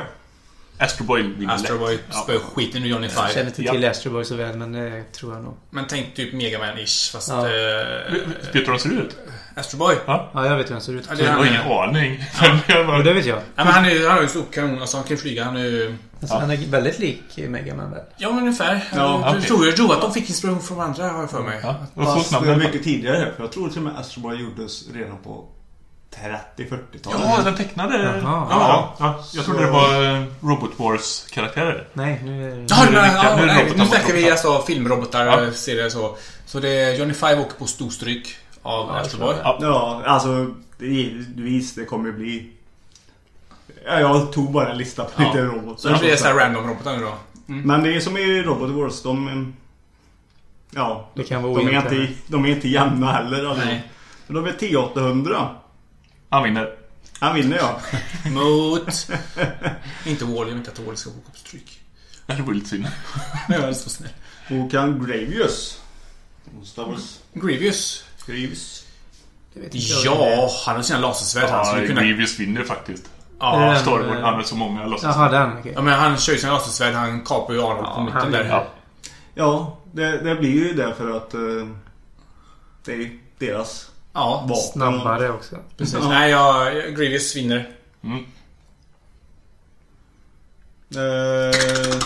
Astro Boy vinner Astro lätt. Boy Ja. spöar skiten ur Johnny Jag Five. känner inte Ja. till Astro Boy så väl, men det tror jag nog. Men tänk typ Megaman-ish fast... Ja. Eh, Vet du hur de ser ut? Astro Boy. Ja. Ja, jag vet hur han ser ut. Ja, Jag han har ingen aning. Jag bara- det vet jag. Ja, men han är ju han är ju stor kanon. Alltså han kan ju flyga. Han är ju... Alltså, Ja. Han är väldigt lik Megaman väl? Ja, men ungefär. Ja, jag okej. tror, jag tror att de fick inspiration från andra, har jag för mig. Ja. Fast det är den mycket tidigare. För jag tror till och med Astro Boy gjordes redan på 30-40-talet. Ja, den tecknade. Jaha. Ja, ja. Jag trodde Så- det var eh, Robot Wars-karaktärer. Nej, nu är det... Ja, Nu är det ja, nu är det nej, robotar nu snackar vi robotar. alltså filmrobotar, Ja. serier så. Så det är Johnny Five åker på storstryk av Ja, Astro tror Ja. Ja, alltså det- givetvis det kommer bli... Ja, jag tog bara en lista på Ja. lite robotar. Så det blir så här random-robotar nu då. Men det är som i Robot Wars, de... mm, Ja, Det kan vara de är, inte, de är inte jämna heller. Alltså. Nej. Men de är T800. Han vinner. Han vinner ja. Mot... inte Wall, jag vill inte att Wall ska åka på stryk. Det vore lite synd. Jag är så snäll. Gravius. Wars Grievous. Gravius. Det vet inte jag. Ja, han har sina lasersvärd. Han Ja, skulle kunna... Grievous vinner faktiskt. Ja, Wars använder så många låtsas. Jaha, den. Okej. ja, men han kör ju sina lasersvärd. Han kapar ju Arnold på Ja, mitten han- där. Ja. Ja, det, det blir ju det för att eh, det är deras Ja, vapen. Snabbare också. precis. Ja. Nej, jag, Grievous vinner. Mm. Eh,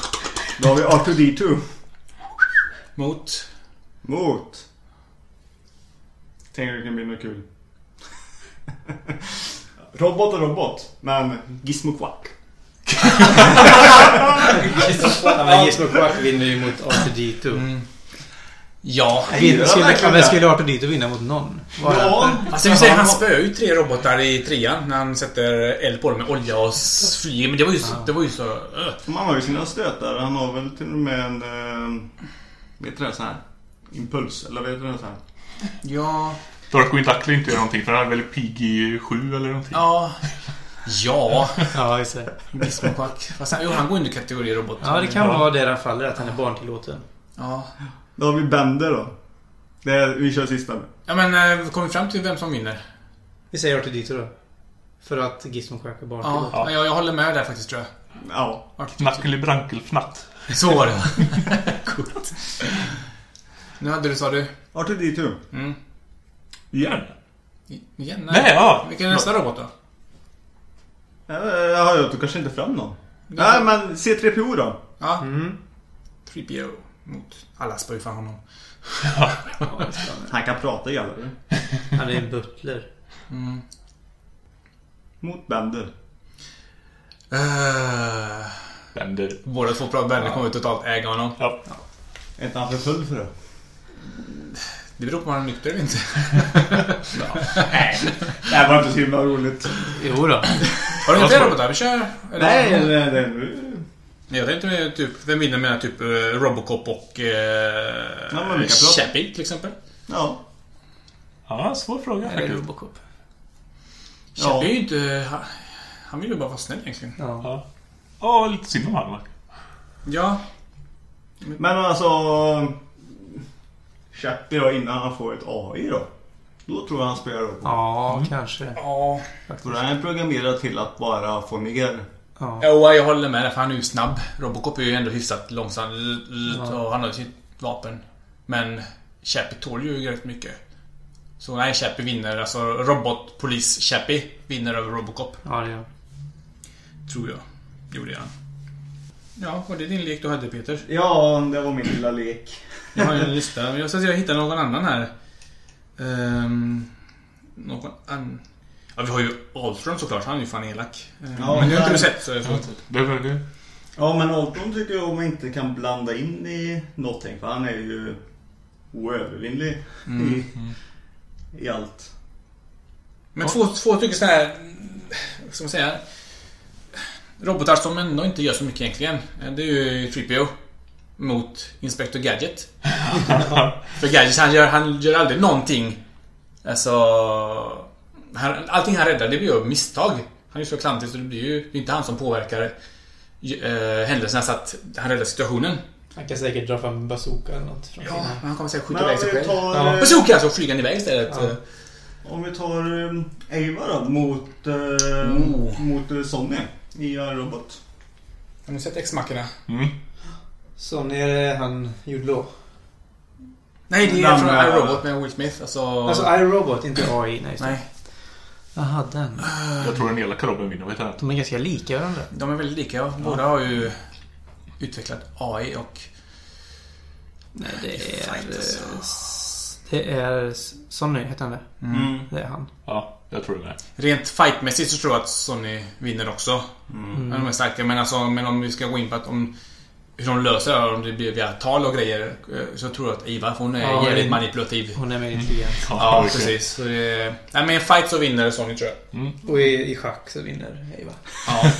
då har vi R2D2 Mot... mot... Tänker det kan bli något kul. robot och robot, men Gizmo Quack. Gizmo Quack vinner ju mot R2D2. Mm. Ja. Ja, skulle, verkligen men det. skulle R2D2 vinna mot någon? Vad är Ja, det? Alltså vill säga, han spöar ju tre robotar i trean när han sätter eld på dem med olja och flyger. Men det var ju så... Det var ju så uh. Han har ju sina stötar. Han har väl till och med en... Eh, vet du det? Sån här impuls, eller vet du det? Så här. Ja... Darkwing Duck inte göra någonting för han är väl PG-7 eller någonting. Ja... Ja... Ja, just det. Quack. Fast han, jo, han går under kategori robot. Ja, det kan vara där han faller, att han är barntillåten. Ja. Då har vi Bender då. Det är, vi kör sista nu. Ja men eh, kom vi fram till vem som vinner? Vi säger R2D2 då. För att Gizmo Quack är barntillåten. Ja, jag, jag håller med där faktiskt tror jag. Ja. Knackelibrankelfnatt. Så var det. Coolt. Nu hade du, sa du? R2D2. Mm. Igen? I- Igen? Nej, ja. Vilken är nästa robot då? Eh, Jaha, jag tog kanske inte fram någon. Nej, men C3PO då. Ja. Mm. 3PO mot... Alla spöar fan honom. Han kan prata i alla fall. Han är en butler. Mm. Mot Bender. Uh, Bender. båda två bra vänner kommer totalt äga honom. Ja. Är inte han för full för det? Det beror på om han är nykter eller inte. Nej, det här var inte så himla roligt. Jo då. Har du inte fler robotar? Vi kör. Eller- Nej, det, det, Jag tänkte med typ, vem vinner med typ eh, Robocop och eh, Ja. Chappie till exempel? ja. Ja, svår fråga Eller faktiskt. Robocop. Ja. Chappie är ju inte... Han, vill ju bara vara snäll egentligen. Ja. Ja. Ja, lite synd om va? Ja. Men alltså... Chappie då, innan han får ett AI då. Då tror jag han spelar upp. Ja, kanske. Ja. För han är programmerad till att bara få ner. Ja. Jo, jag håller med för han är ju snabb. Robocop är ju ändå hyfsat långsam Ja. och han har ju sitt vapen. Men Chappie tål ju rätt mycket. Så nej, Chappie vinner. Alltså robotpolis Chappie vinner över Robocop. Ja, det gör Tror jag. Gjorde han. Ja, var det din lek du hade Peter? Ja, det var min lilla lek. Jag har en lista. Jag ska se om jag hittar någon annan här. Ehm, någon annan... Ja, vi har ju Ahlström såklart. Han är ju fan elak. Ja, men det har inte du sett. Så jag får... Det var det. Ja, men Alton tycker jag man inte kan blanda in i någonting. För han är ju oövervinnlig Mm. i, i allt. Men två, två stycken sådana här... Vad ska man säga? Robotar som ändå inte gör så mycket egentligen. Det är ju 3PO. Mot Inspector Gadget. För Gadget han gör, han gör aldrig någonting. Alltså... Han, allting han räddar det blir ju av misstag. Han är så klantig så det blir ju det är inte han som påverkar eh, händelserna så att han räddar situationen. Han kan säkert dra fram en bazooka eller något. Från Ja, sina- men han kommer säkert skjuta om iväg sig vi själv. tar, Ja. eh, Bazooka alltså, flyga han iväg istället. Ja. om vi tar eh, Ava då mot, eh, Oh. mot eh, Sonny i eh, Robot. Har ni sett X-Mackorna? Mm. Sonny är det han Jude Law. Nej, det är från med- iRobot med Will Smith. Alltså... Alltså iRobot, inte AI. Nej, nej. Jaha, den. Jag tror den elaka Robin vinner, heter den? De är ganska lika varandra. De är väldigt lika. Ja. Båda har ju utvecklat AI och... Nej, det är... Alltså. eh, Det är Sonny, heter han det? Mm. Det är han. Ja, jag tror det med. Rent fightmässigt så tror jag att Sony vinner också. Mm. De är starka. Men, alltså, men om vi ska gå in på att om, hur de löser det, om det blir via tal och grejer, eh, så tror jag att Iva, hon är Ja, jävligt manipulativ. Hon är med intelligent. Ja, verkligen. precis. Så det, nej, men i fight så vinner Sony tror jag. Mm. Och i, i schack så vinner Eva. Ja.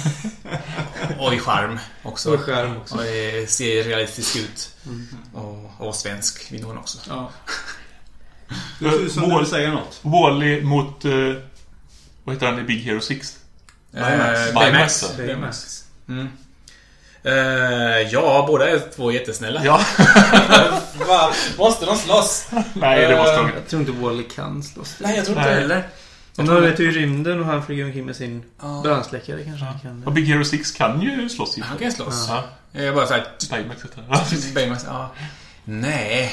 och i charm också. Och skärm också. Och det ser realistiskt ut. Mm. Och, och svensk vinner hon också. Ja. Vill säga något. Wall-E mot... Eh, vad heter han i Big Hero 6? Baymax. Eh, Baymax. Baymax. Mm. Eh, ja, båda är två jättesnälla. Ja. Måste de slåss? Nej, det måste de Jag tror inte Wally kan slåss. Nej, jag tror inte heller. Om du vet i rymden och han flyger omkring med sin Ja. brandsläckare kanske han kan... Och Big Hero 6 kan ju slåss ju. Han kan slåss. Ja. Jag är bara såhär... Baymax. Baymax, ja. Nej.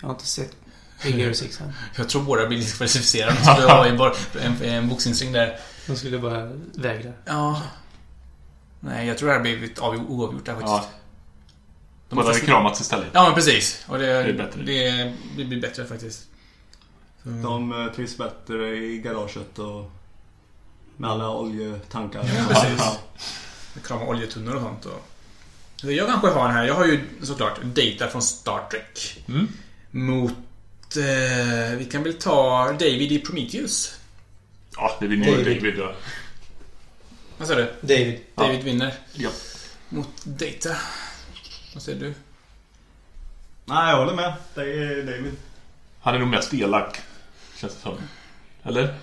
Jag har inte sett Big Hero 6 än. Jag tror båda blir diskvalificerade. De skulle ha en, en, en boxningsring där. De skulle bara vägra. Ja. Nej, jag tror det här blir ett av- oavgjort där faktiskt. Ja. De Båda hade kramats istället. Ja, men precis. Och det, Det är bättre. Det, det blir bättre faktiskt. Så- De eh, trivs bättre i garaget och med alla oljetankar. precis. Krama oljetunnor och sånt. Och... Så Jag kanske har den här. Jag har ju såklart data från Star Trek. Mm. Mot... Eh, vi kan väl ta David i Prometheus. Ja, det vinner ju David. David. Ja. Vad sa du? David. David vinner. Ja. Mot Data. Vad säger du? Nej, jag håller med. Det är David. Han är nog mest elak. Känns det som. Eller?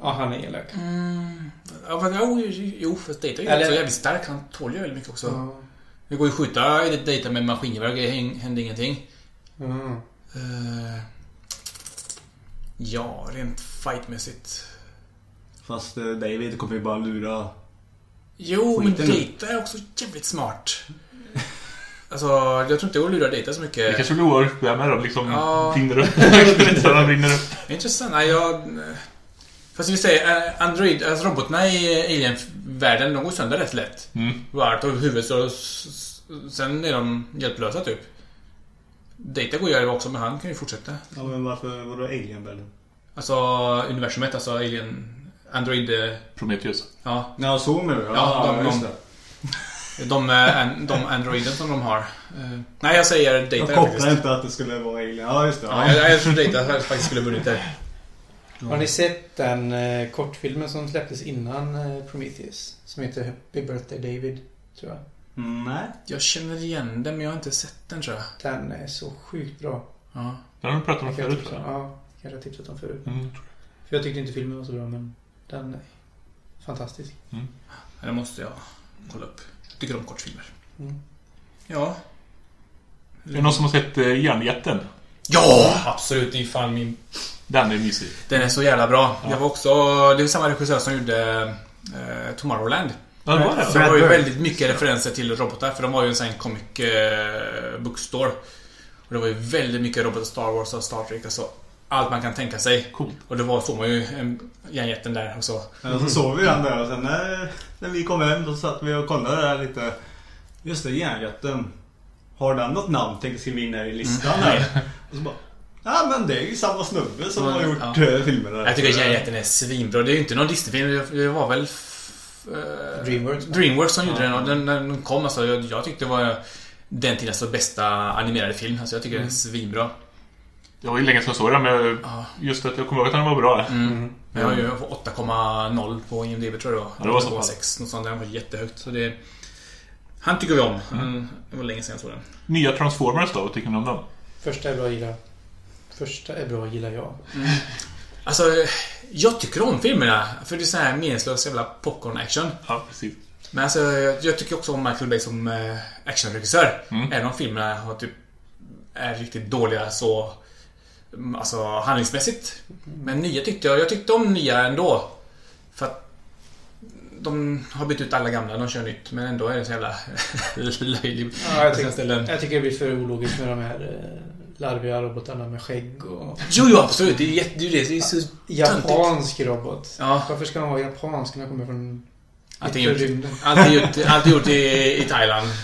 Ja, han är elak. Mm. Ja, fast, jo, jo, fast Data är ju Eller- också jävligt stark. Han tål ju väldigt mycket också. Ja. Det går ju att skjuta i Data med maskingevär. Häng- händer ingenting. Mm. Eh, ja, rent fightmässigt. Fast eh, David kommer ju bara lura... Jo, men. Data är också jävligt smart. Alltså, jag tror inte jag lurar Data så Det mycket. kanske blir oerhört med dem liksom Ja. brinner upp. Brinner upp. Intressant. Nej, jag... Fast vi säger, eh, Android, alltså robotarna i Alien-världen, de går sönder rätt lätt. Mm. Vart och huvudet s- Sen är de hjälplösa typ. Data går ju det också, men han kan ju fortsätta. Ja, men varför var det Alien-världen? Alltså universumet, alltså Alien... Android... eh, Prometheus. Ja, Ja, så menar du? Ja, de- just de- det. de, eh, an- de androiden som de har. Eh, Nej, jag säger Data Jag kopplar inte att det skulle vara Alien. Ja, just det. Ja, jag, jag tror Data faktiskt skulle vunnit där. Har ni sett den eh, kortfilmen som släpptes innan eh, Prometheus? Som heter Happy Birthday David, tror jag. Mm, nej. Jag känner igen den, men jag har inte sett den tror jag. Den är så sjukt bra. Ja. Den har vi pratat om förut. va? ja, kanske har tipsat om förut. Mm. För jag tyckte inte filmen var så bra, men den är fantastisk. Det måste jag kolla upp. Jag tycker om kortfilmer. Mm. Ja. Är det någon som har sett eh, Järnjätten? Ja! Absolut, det är fan min... Den är mysig. Den är så jävla bra. Ja. Det var också... Det är samma regissör som gjorde eh, Tomorrowland. Ja, det var det. Så det var ju väldigt mycket referenser till robotar, för de var ju en sån här comic eh, bookstore. Och det var ju väldigt mycket robotar, Star Wars och Star Trek, alltså allt man kan tänka sig. Coolt. Och var så man ju en järnjätten där och så. Ja, så såg vi den där och sen när, när vi kom hem då satt vi och kollade där lite. Just det, järnjätten. Har den något namn? Tänkte skriva in i listan här. Och så bara. Ja men det är ju samma snubbe som Ja, har gjort ja. ja. filmerna. Jag tycker järnjätten är svinbra. Det är ju inte någon Disney-film, det var väl... eh, Dreamworks. Dreamworks som gjorde Ja. den och den, den kom alltså, jag, jag tyckte det var den tidens bästa animerade film. Alltså jag tycker den är svinbra. Det var ju länge sedan jag såg den, men just att jag kommer ihåg att den var bra. Mm. Men jag har ju 8,0 på IMDB tror jag det var. Ja, det var så 8,6 något sånt. Den var jättehögt. Så det, han tycker vi om. Han, det var länge sedan jag såg den. Nya Transformers då, vad tycker ni om dem? Första är bra gillar Första är bra gillar jag. Alltså, jag tycker om filmerna. För det är så här meningslös jävla popcorn-action. Ja, precis. Men alltså, jag, jag tycker också om Michael Bay som eh, actionregissör. Mm. Även om filmerna har typ, är riktigt dåliga så... Alltså handlingsmässigt. Men nya tyckte jag. Jag tyckte om nya ändå. För att de har bytt ut alla gamla, de kör nytt. Men ändå är det så jävla löjligt. Ja, jag, ställen. jag tycker det blir för ologiskt med de här eh, larviga robotarna med skägg och... Jo, jo, absolut. Det är, jätte, det är, så... Japansk robot. Ja. Varför ska han vara japansk när han kommer från Allt är yttre gjort, rymden? allt är gjort, gjort i, i Thailand.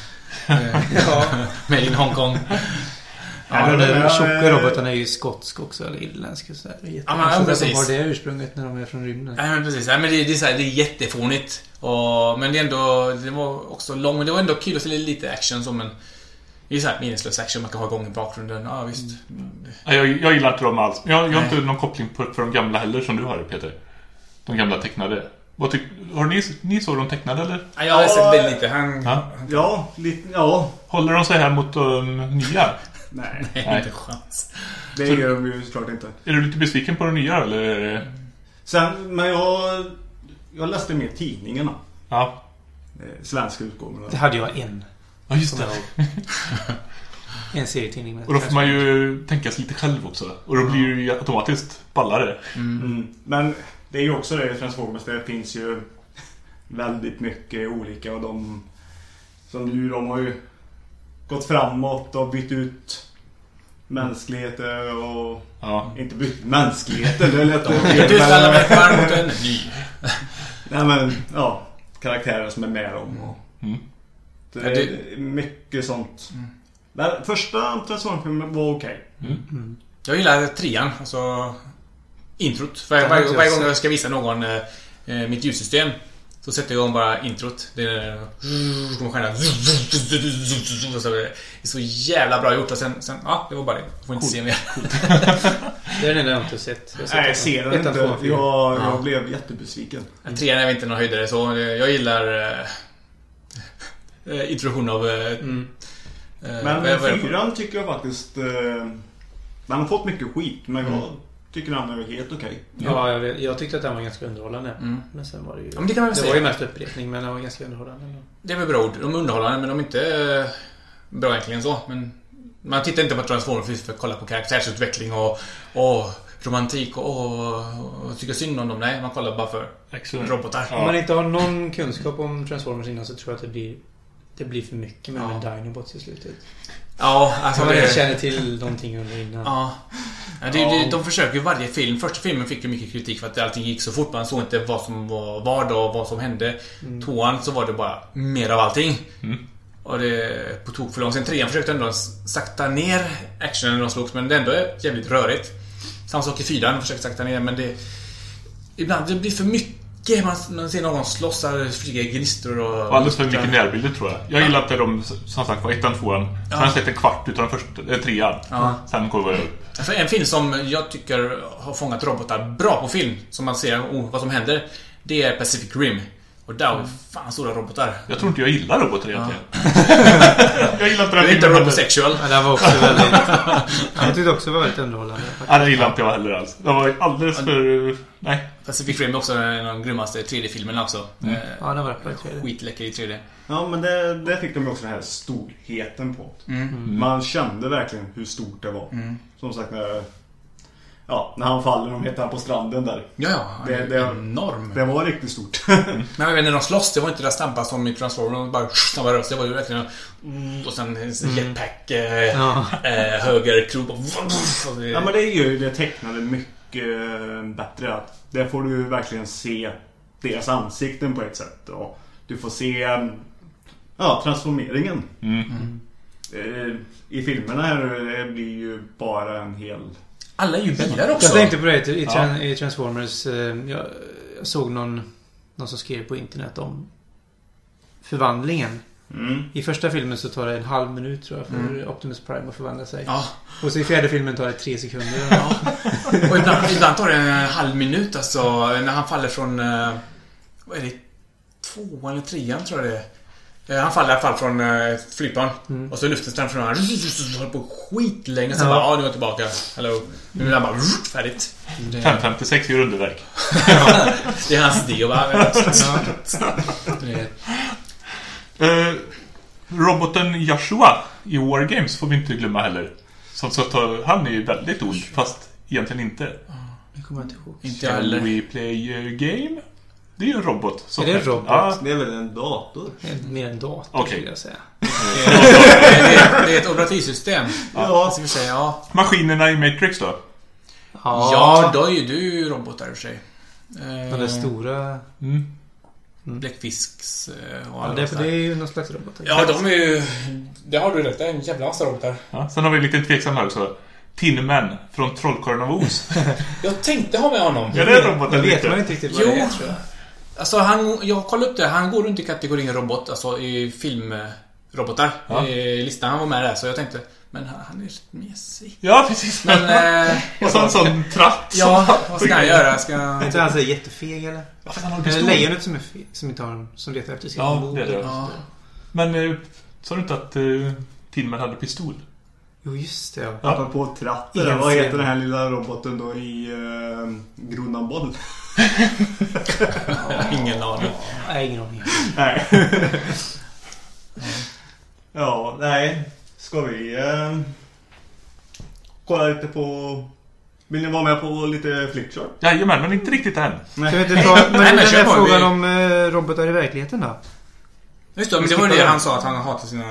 Ja. Made in Hongkong. Ja, Ja, de där tjocka robotarna är ju skotsk också, eller irländsk och sådär. Det är Ja, men, ja, att de precis. har det ursprunget när de är från rymden. Nej men precis, Nej, men det, det, är så här, det är jättefånigt. Och, men det är ändå, det var också långt, men det var ändå kul att se lite action som en... Det är så här meningslös action man kan ha igång i bakgrunden. Ja visst. Ja, Jag, jag gillar inte dem alls. Jag, jag har inte någon koppling på, för de gamla heller som du har Peter. De gamla tecknade. Vad tyck, har ni, ni såg de tecknade eller? Ja, jag har sett väldigt lite. Han... Ja. Ja, lite, ja. Håller de sig här mot de nya? Nej, Nej, inte chans. det gör de ju såklart inte. Är du lite besviken på de nya eller? är det- Sen, men jag, jag läste mer tidningarna. Ja. Eh, svenska utgåvorna. Det hade jag en. Ja, just det. jag En serietidning med Och då får man ju tänka sig lite själv också. Och då blir det ju automatiskt ballare. Mm. Men det är ju också det i Transformers. Det finns ju väldigt mycket olika och de som nu, de har ju gått framåt och bytt ut mänskligheter och Ja. inte bytt mänskligheter. Det är lätt att Byt ut alla människor mot en ny. Nej men, ja. Karaktärer som är med dem och Mm. det Ja, det- är mycket sånt. Men första Transformers-filmen var okej. Jag gillar trean, alltså introt. För Den varje, varje jag gång jag ska visa någon eh, eh, mitt ljussystem så sätter jag igång bara introt. Det är... Så kommer stjärnan... Det är så jävla bra gjort och sen... sen ja, det var bara det. Jag får inte se mer. Det är den enda jag inte sett. Jag sett Nej, jag ser den inte. Jag, Ja. jag blev jättebesviken. Trean är väl inte någon höjdare så. Jag gillar... Eh, eh, introduktion av... Eh, Mm. eh, Men fyran tycker jag faktiskt... Eh, den har fått mycket skit, men jag tycker den är helt okej. Ja, jag, jag tyckte att den var ganska underhållande. Mm. Men sen var det ju... Ja, det kan man väl det säga. var ju mest upprepning, men den var ganska underhållande. Det är väl bra ord. De är underhållande men de är inte eh, bra egentligen så. Men man tittar inte på Transformers för att kolla på karaktärsutveckling och, och romantik och, och, och tycka synd om dem. Nej, man kollar bara för Excellent. robotar. Ja. Om man inte har någon kunskap om Transformers innan så tror jag att det blir... Det blir för mycket med ja. Dinobots i slutet. Ja, alltså man inte det... känner till någonting under innan. Ja. Ja, det, det, de försöker ju varje film. Första filmen fick ju mycket kritik för att allting gick så fort. Man såg inte vad som var vardag och vad som hände. Mm. Tvåan så var det bara mer av allting. Mm. Och det på tok för långt. Sen trean försökte ändå sakta ner actionen när de slogs men det ändå är jävligt rörigt. Samma sak i fyran, de försökte sakta ner men det... Ibland det blir för mycket. Man, man ser någon slåss, det flyger gnistor och... Och alldeles för mycket närbilder tror jag. Jag gillar inte de, som sagt var, ettan, tvåan. Sen har jag sett en kvart utav den första, äh, trean. Ja. Sen går jag upp. En film som jag tycker har fångat robotar bra på film, som man ser oh, vad som händer, det är Pacific Rim. Och där har vi fan stora robotar. Jag tror inte jag gillar robotar egentligen. jag gillar inte Det den är inte filmen heller. robosexual. Men den var också väldigt... jag tyckte också det var väldigt underhållande. Ja, den gillar inte jag heller alls. Den var alldeles för... Nej. Pacific Rim är också en av de grymmaste 3D-filmerna också. Mm. Eh, Ja, den var bra i 3D. Skitläcker i 3D. Ja, men det, det fick de också den här storheten på. Mm. Man kände verkligen hur stort det var. Mm. Som sagt, när, ja, när han faller, de heter han på stranden där. Ja, ja. Det- är det- enorm. Det var riktigt stort. Men jag vet, när de slåss, det var inte det där snabba som i Transformers. De bara snabba rörelser. Det var ju verkligen... mm, Och sen en jetpack, eh, Ja. eh, höger krok och... och det, ja, men det är ju det tecknade mycket eh, bättre. Att där får du verkligen se deras ansikten på ett sätt. Och du får se eh, ja, transformeringen. Mm. Eh, I filmerna här det blir ju bara en hel... Alla är ju bilar också. Jag tänkte på det i, Ja. I Transformers. eh, Jag, jag såg någon, någon som skrev på internet om förvandlingen. Mm. I första filmen så tar det en halv minut tror jag för Mm. Optimus Prime att förvandla sig. Ja. Och så i fjärde filmen tar det tre sekunder. Ja. Och ibland, ibland tar det en halv minut alltså när han faller från... eh, Vad är det? Tvåan eller trean tror jag det är. Eh, Han faller i alla fall från eh, ett flygplan. Mm. Och så luften stannar från honom. Håller på skitlänge. Sen Ja. bara, ja nu är jag tillbaka. Hello. Nu är han bara, färdigt. Det, 556 gör underverk. det är hans idé och bara... Det, Eh, roboten Joshua i War Games får vi inte glömma heller. Som så tar, han är ju väldigt ond, fast egentligen inte. Det kommer jag inte ihåg. inte jag Shall heller. we play a game? Det är ju en robot. som- Är det en robot? Ja. Det är väl en dator? Det är Mer en dator Okej. skulle jag säga. Det är, det är ett operativsystem. Ja. Ska vi säga, ja. Maskinerna i Matrix då? Ja, då är ju du robotar i och för sig. De Eh, där stora... Mm. Bläckfisks eh, och Ja, alla det, för det där. är ju någon slags robot. Ja, de är ju... Det har du rätt Det är en jävla massa robotar. Ja. Sen har vi lite tveksam här också. Tin Man från Trollkarlen av Oz. Jag tänkte ha med honom. Ja, det är roboten Det vet man inte riktigt vad Jo. det är tror jag. Alltså han, jag kollade upp det. Han går runt i kategorin robot, alltså i filmrobotar. Ja. I listan han var med där, så jag tänkte, men han han är rätt mesig. Ja, precis. Men... Eh, Och så en sån tratt. ja, vad ska jag göra? Ska Är jag... inte han här jättefeg eller? Ja, han lejonet som är fe- som inte har en, som letar efter sin Ja, det är det. Ja. Men eh, sa du inte att eh, Tin Man hade pistol? Jo, just det. Ja. Apropå tratter, Ingen vad heter den här lilla roboten då i uh, Grodan Boll? Ingen aning. Nej, ingen aning. Nej. ja, nej. Ska vi eh, kolla lite på... Vill ni vara med på lite flickchart? Jajamän, men inte riktigt än. Ska vi inte ta men men den där frågan vi- om eh, robotar i verkligheten då? Just det, men det var det han sa att han hatar sina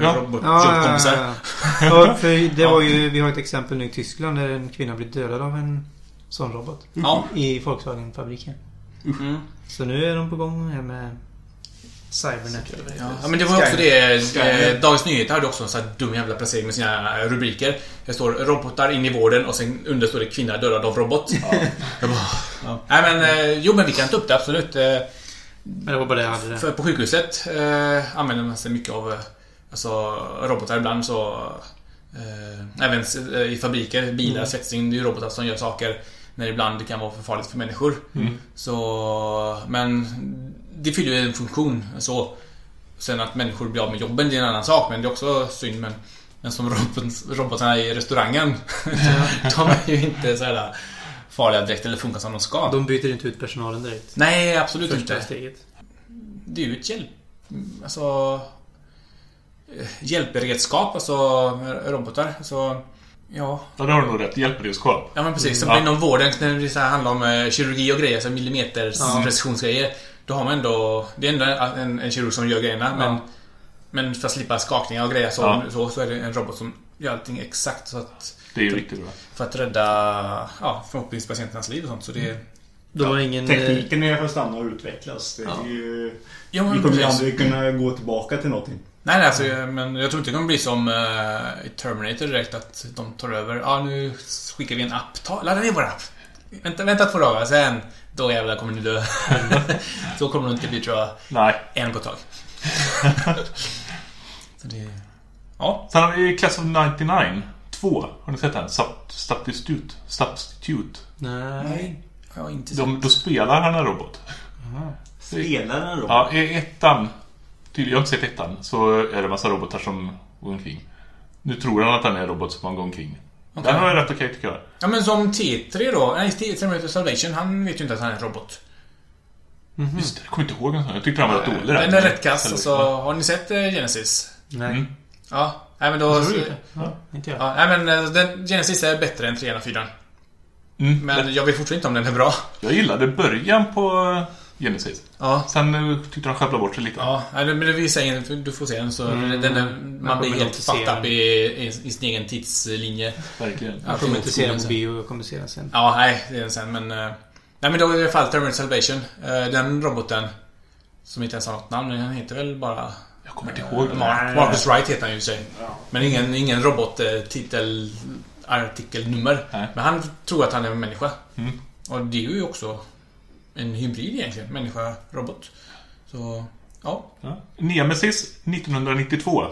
Ja. robotjobbkompisar. ja, ja. ja, för det var ju, vi har ett exempel nu i Tyskland där en kvinna blev dödad av en sån robot. Ja. I Volkswagen-fabriken. Mm. Så nu är de på gång här med Cybernet Ja, ja, men det var ju också det. Eh, Dagens Nyheter hade också en sån här dum jävla placering med sina eh, rubriker. Det står robotar in i vården och sen under står det kvinna dödad av robot. Jag bara, ja. Nej men, eh, jo men vi kan ta upp det absolut. Eh, Men det var bara det jag hade. För på sjukhuset eh, använder man sig mycket av eh, alltså, robotar ibland så... Eh, även eh, i fabriker, bilar, Mm. svetsning, det är ju robotar som gör saker. Men ibland det kan vara för farligt för människor. Mm. Så... Men det fyller ju en funktion så. Sen att människor blir av med jobben, det är en annan sak. Men det är också synd. Men, men som robot, robotarna i restaurangen. de är ju inte så här farliga direkt eller funkar som de ska. De byter inte ut personalen direkt. Nej, absolut Första inte. steget. Det är ju ett hjälp... Alltså... eh, Hjälpberedskap, alltså robotar. Alltså... Ja, Ja, det har du nog rätt. Hjälpredskap. ja men precis. Som Ja. inom vården, när det så här handlar om eh, kirurgi och grejer, så millimeters Ja. precisionsgrejer. Då har man ändå... Det är ändå en, en kirurg som gör grejerna, men... Ja. Men för att slippa skakningar och grejer så, Ja. så, så är det en robot som gör allting exakt så att... Det är ju viktigt. Va? För att rädda, ja, förhoppningsvis patienternas liv och sånt. Så det... De har ingen... eh, Tekniken är för att stanna och utvecklas. Det är Ja. ju, Ja, vi men kommer aldrig kunna gå tillbaka till någonting. Nej, nej, alltså, men jag tror inte det kommer bli som uh, i Terminator direkt att de tar över. Ja, nu skickar vi en app. Ta, ladda ner vår app. Vänta, vänta två dagar, sen då jävlar kommer ni dö. Så kommer det inte bli, tror jag, Nej. en på ett tag. Så det... Ja. Sen har vi Class of 99. 2. Har ni sett den? Sub- Substitute. Substitute. Nej. Jag har inte sett. De, då spelar han en robot. Spelar den då? Ja, i ettan. Tydligen, jag har inte sett ettan. Så är det massa robotar som går omkring. Nu tror han att han är en robot som går omkring. Okej. Den var rätt okej tycker jag. Ja, men som T3 då. Nej, T3 Terminator Salvation. Han vet ju inte att han är en robot. Just det, jag kommer inte ihåg en sån. Jag tyckte han var rätt dålig. Den är rätt kass. Eller- Så, har ni sett eh, Genesis? Nej. Mm. Ja. Nej, men då... Det? Ja, inte jag. Ja, nej, men eh, den, Genesis är bättre än 3 och 4. Mm. Men jag vet fortfarande inte om den är bra. Jag gillade början på Genesis. Ja. Sen eh, tyckte de sjabblade bort sig lite. Ja, men det vill säga, du får se den så Mm. den är, man blir helt fucked up i, i, i sin egen tidslinje. Verkligen. Ja, Jag kommer inte se den på sen. bio. Jag kommer se den sen. Ja, nej, det är den sen men... eh, Nej men då i alla fall Terminator Salvation. eh, Den roboten som inte ens har något namn, den heter väl bara... Jag kommer inte ihåg det. Mark, Marcus Wright heter han ju i sig. Men ingen, ingen robot eh, titel artikelnummer. Nej. Men han tror att han är en människa. Mm. Och det är ju också en hybrid egentligen. Människa-robot. Så, ja. Ja. Nemesis 1992.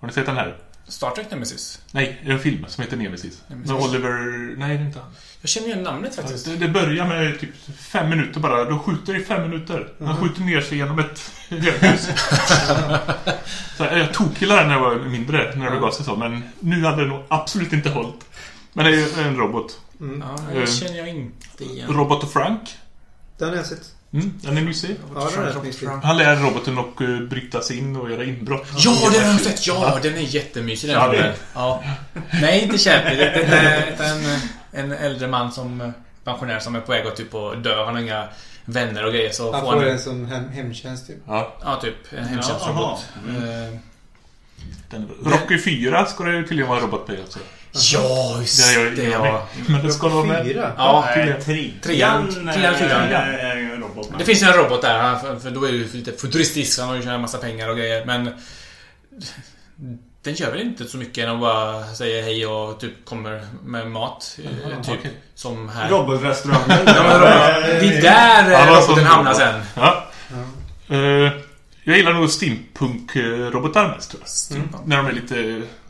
Har ni sett den här? Star Trek Nemesis. Nej, det är en film som heter Nemesis. Nemesis. Med Oliver... Nej, det är inte han. Jag känner igen namnet faktiskt. Det, det börjar med typ fem minuter bara. De skjuter i fem minuter. Han skjuter ner sig genom ett höghus. så jag tokgillade den när jag var mindre, när det begav sig så. Men nu hade det nog absolut inte hållit. Men det är ju en robot. Ja, Eh. det känner jag inte igen. Robot och Frank. Den har jag sett. Mm, den är mysig. Ja, den är mysig. Han lär roboten att eh, bryta sig in och göra inbrott. Ja, den har jag sett! Ja, den är jättemysig den Ja, det ja. Nej, inte Chappie. Det, är en, en äldre man som pensionär som är på väg att typ dö. Han har inga vänner och grejer så Han får får han... en som hem, hemtjänst typ. Ja, Ja, typ. En hemtjänstrobot. Mm. Eh, Rocky 4 ska det tydligen vara robot på också. Ja, just Det jag Ja. aning. Men det ska vara med. Fyra? Ja, Nej, tre. Trean- trean, fyran, ja. Det finns ju en robot där, för, för då är det ju lite futuristisk, han har ju tjänat en massa pengar och grejer, men... Den gör väl inte så mycket än att bara säga hej och typ kommer med mat. eh, Jaha, typ okej. som här. Robotrestaurangen. Ja, det är där Ja, eh, vad roboten hamnar sen. Ja. Ja. Eh, jag gillar nog steampunk-robotar mest tror jag. Mm. När de är lite ja,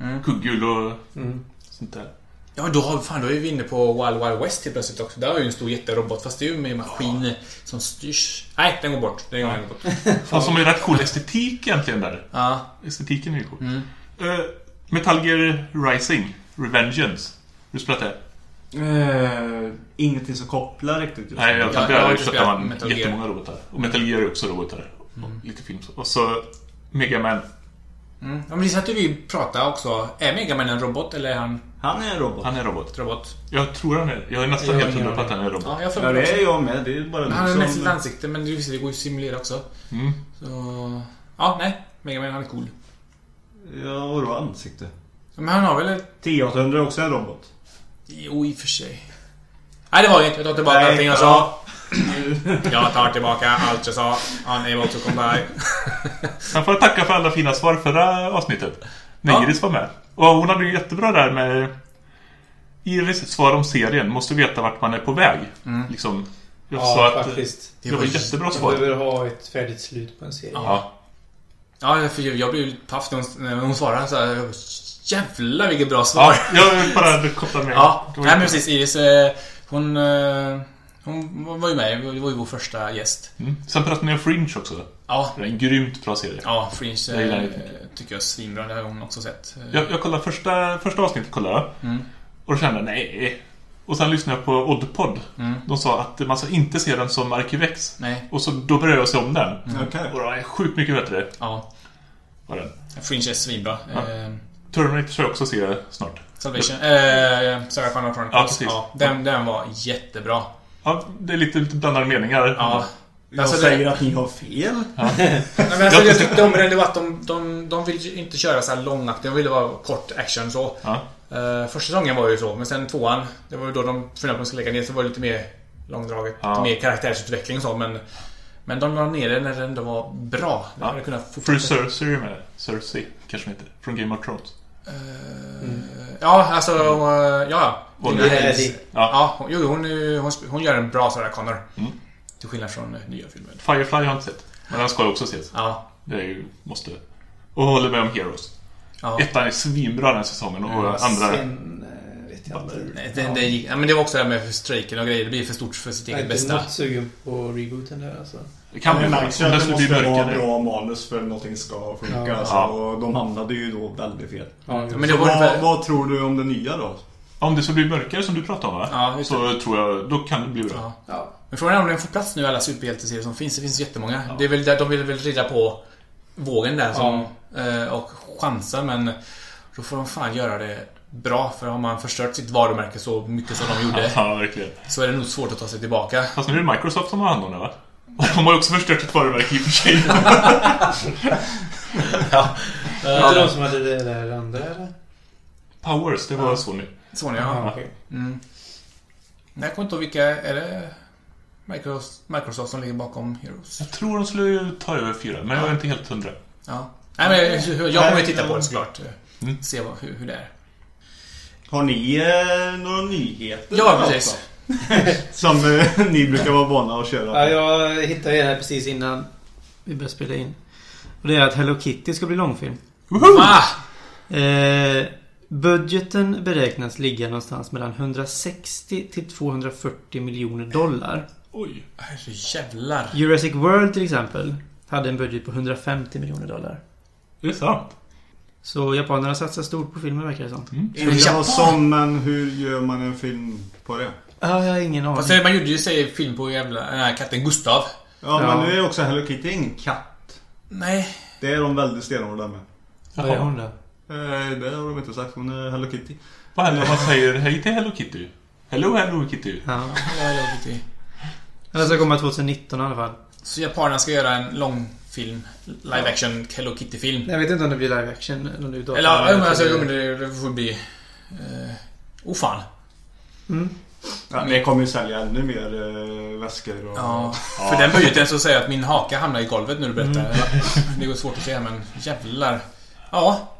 Mm. kugghjul och Mm. sånt där. Ja, då, har- fan, då är vi inne på Wild Wild West helt plötsligt också. Där har ju en stor jätterobot, fast det är ju med maskin som styrs. Nej, den går bort. Den går bort. Fast som är rätt cool estetik egentligen där. Ja. Estetiken är ju cool. Mm. Uh, Metal Gear Rising, Revengeance. Har du spelat det? Eh, ingenting som kopplar riktigt just Nej, jag Ja, tänkte jag har ja, var Metal Gear. jättemånga robotar. Och Metal Gear är också robotar. Och lite film så. Och så Mega Man. Mm. Ja, men det satt ju vi pratade också. Är Megaman en robot eller är han Han är en robot. Han är robot. ett robot? Jag tror han är Jag är nästan helt hundra på att han är robot. Ja, jag Ja, det är jag med. Det är bara Men han har som... mest ansikte, men det, går ju att simulera också. Mm. Så... Ja, nej. Megaman, han är cool. Ja, vadå ansikte? Men han har väl ett... T800 är också en robot. Jo, i och för sig. Nej, det var inget. Jag tar tillbaka allting jag ja. sa. Jag tar tillbaka allt jag sa. Unable to come by. Han får tacka för alla fina svar förra avsnittet. När Ja. Iris var med. Och hon hade ju jättebra där med... Iris svar om serien. Måste veta vart man är på väg. Mm. Liksom. Jag Ja, sa att... faktiskt. Det var jättebra Man svar. behöver ha ett färdigt slut på en serie. Ja. Ja, för jag blev lite paff när hon, svarade så här. Jävlar vilket bra svar. Ja, jag bara kopplade med. Ja, Det var nej men precis. Iris, eh, hon, eh, hon var ju med. Det var ju vår första gäst. Mm. Sen pratade ni om Fringe också. Ja, Det är en grymt bra serie. ja Fringe Jag gillar eh, det tycker jag är svinbra. Det har hon också sett. Jag, jag kollade första, första avsnittet kollade jag. Mm. Och då kände nej. Och sen lyssnade jag på Oddpod. Mm. De sa att man ska inte se den som Arkivex. Nej. Och så då började jag se om den. Okej. Och den är sjukt mycket bättre. Ja. Var den. Fringe är svinbra. Ja. Eh, Terminator ska jag också se snart. Salvation. Eh, Sarah Connor Chronicles. Ja, precis. Ja, den, den var jättebra. Ja, det är lite, lite blandade meningar. Ja. Jag Alltså, det- säger att ni har fel. Nej, men alltså, jag tyckte om det var att de, de, de vill ju inte köra så här långaktigt. De ville vara kort action så. Ja. Eh, första säsongen var ju så, men sen tvåan, det var ju då de funderade på att de skulle lägga ner, så var det lite mer långdraget. Ja. Lite mer karaktärsutveckling och så, men... Men de la ner det när det ändå var bra. De Ja. hade kunnat För fortsätta. Cersei är med. Cersei kanske heter. Från Game of Thrones. Eh, Ja, alltså... eh, ja. Det- Headey. Ja. Ja, hon, jo, hon, är- hon, hon gör en bra Sarah Connor. Mm. Till skillnad från eh, nya filmer. Firefly har jag inte sett. Men den ska också ses. Ja. Det är ju... Måste... Och håller med om Heroes. ja. Ettan är svinbra den säsongen och Ja, andra... Sen eh, vet jag inte. Nej, det, det, gick, ja, men det var också det här med strejken och grejer. Det blir för stort för sitt Jag är eget inte bästa. sugen på rebooten där alltså. Det kan bli det märks ju Om att den det måste vara bra manus för att någonting ska funka. Ja. Alltså, Ja. och de hamnade ju då väldigt fel. Ja, men det var vad, vad tror du om det nya då? Om det så blir mörkare som du pratade om va? Ja, så tror jag... Då kan det bli bra. Ja. ja. Men frågan är om den får plats nu alla superhjälteserier som finns. Det finns jättemånga. Det är väl där, de vill väl rida på vågen där som, eh, och chansa men då får de fan göra det bra. För har man förstört sitt varumärke så mycket som de gjorde Ja, verkligen. så är det nog svårt att ta sig tillbaka. Fast nu är det Microsoft som har hand om det va? Och de har ju också förstört ett varumärke i och för sig. Ja. Var det de som hade det där andra eller? Powers, det var Sony. Sony, ja. Mm. Jag kommer inte ihåg vilka... Är det Microsoft, Microsoft som ligger bakom Heroes? Jag tror de skulle ta över fyra, men jag är inte helt hundra. Ja. Nej, men jag, jag kommer ju titta på det såklart. Mm. Se vad, hur, hur det är. Har ni eh, några nyheter? Ja, precis. Som eh, ni brukar vara vana att köra. Ja, jag hittade det här precis innan vi började spela in. Och det är att Hello Kitty ska bli långfilm. Ah! Eh, budgeten beräknas ligga någonstans mellan 160 till 240 miljoner dollar. Oj. Herrejävlar. Jurassic World till exempel hade en budget på 150 miljoner dollar. Det är sant. Så japanerna satsar stort på filmer verkar det som. Mm. Japan. vad som, men hur gör man en film på det? Ja, jag har ingen aning. Fast man gjorde ju sig film på jävla... Här katten Gustav. Ja, Ja. men nu är också Hello Kitty ingen katt. Nej. Det är de väldigt stenhårda med. Vad är hon då? Eh, det har de inte sagt. Hon är Hello Kitty. Vad händer om man säger hej till Hello Kitty? Hello Hello Kitty. Ja. Hello Kitty. Den ska komma 2019 i alla fall. Så japanerna ska göra en långfilm, live action Hello Kitty-film. Jag vet inte om det blir live action eller om det är dator. Eller ja, men alltså, jo, men det, det får bli... Eh, oh fan. Mm. Ja, det kommer ju sälja ännu mer eh, väskor och... Ja, för den budgeten så säger jag att min haka hamnar i golvet när du berättar. Det går svårt att säga men jävlar. Ja.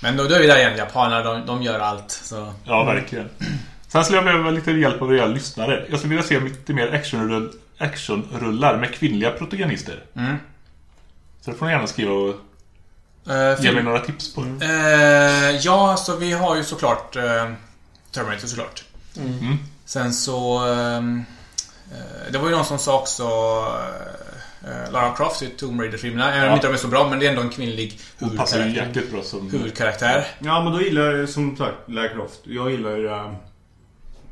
Men då, då är vi där igen. Japanerna, de, de gör allt. Så. Ja, verkligen. Sen skulle jag behöva lite hjälp av er lyssnare. Jag skulle vilja se lite mer actionrull, actionrullar med kvinnliga protagonister. Mm. Så det får ni gärna skriva och Eh, ge mig några tips på. Eh, ja, så vi har ju såklart eh, Terminator såklart. Mm. Sen så... eh, det var ju någon som sa också eh, Lara Croft i Tomb Raider-filmerna. Även om Ja. inte de är så bra, men det är ändå en kvinnlig Hon huvudkaraktär. jäkligt bra som... huvudkaraktär. Ja, men då gillar jag som sagt Lara Croft. Jag gillar ju äh,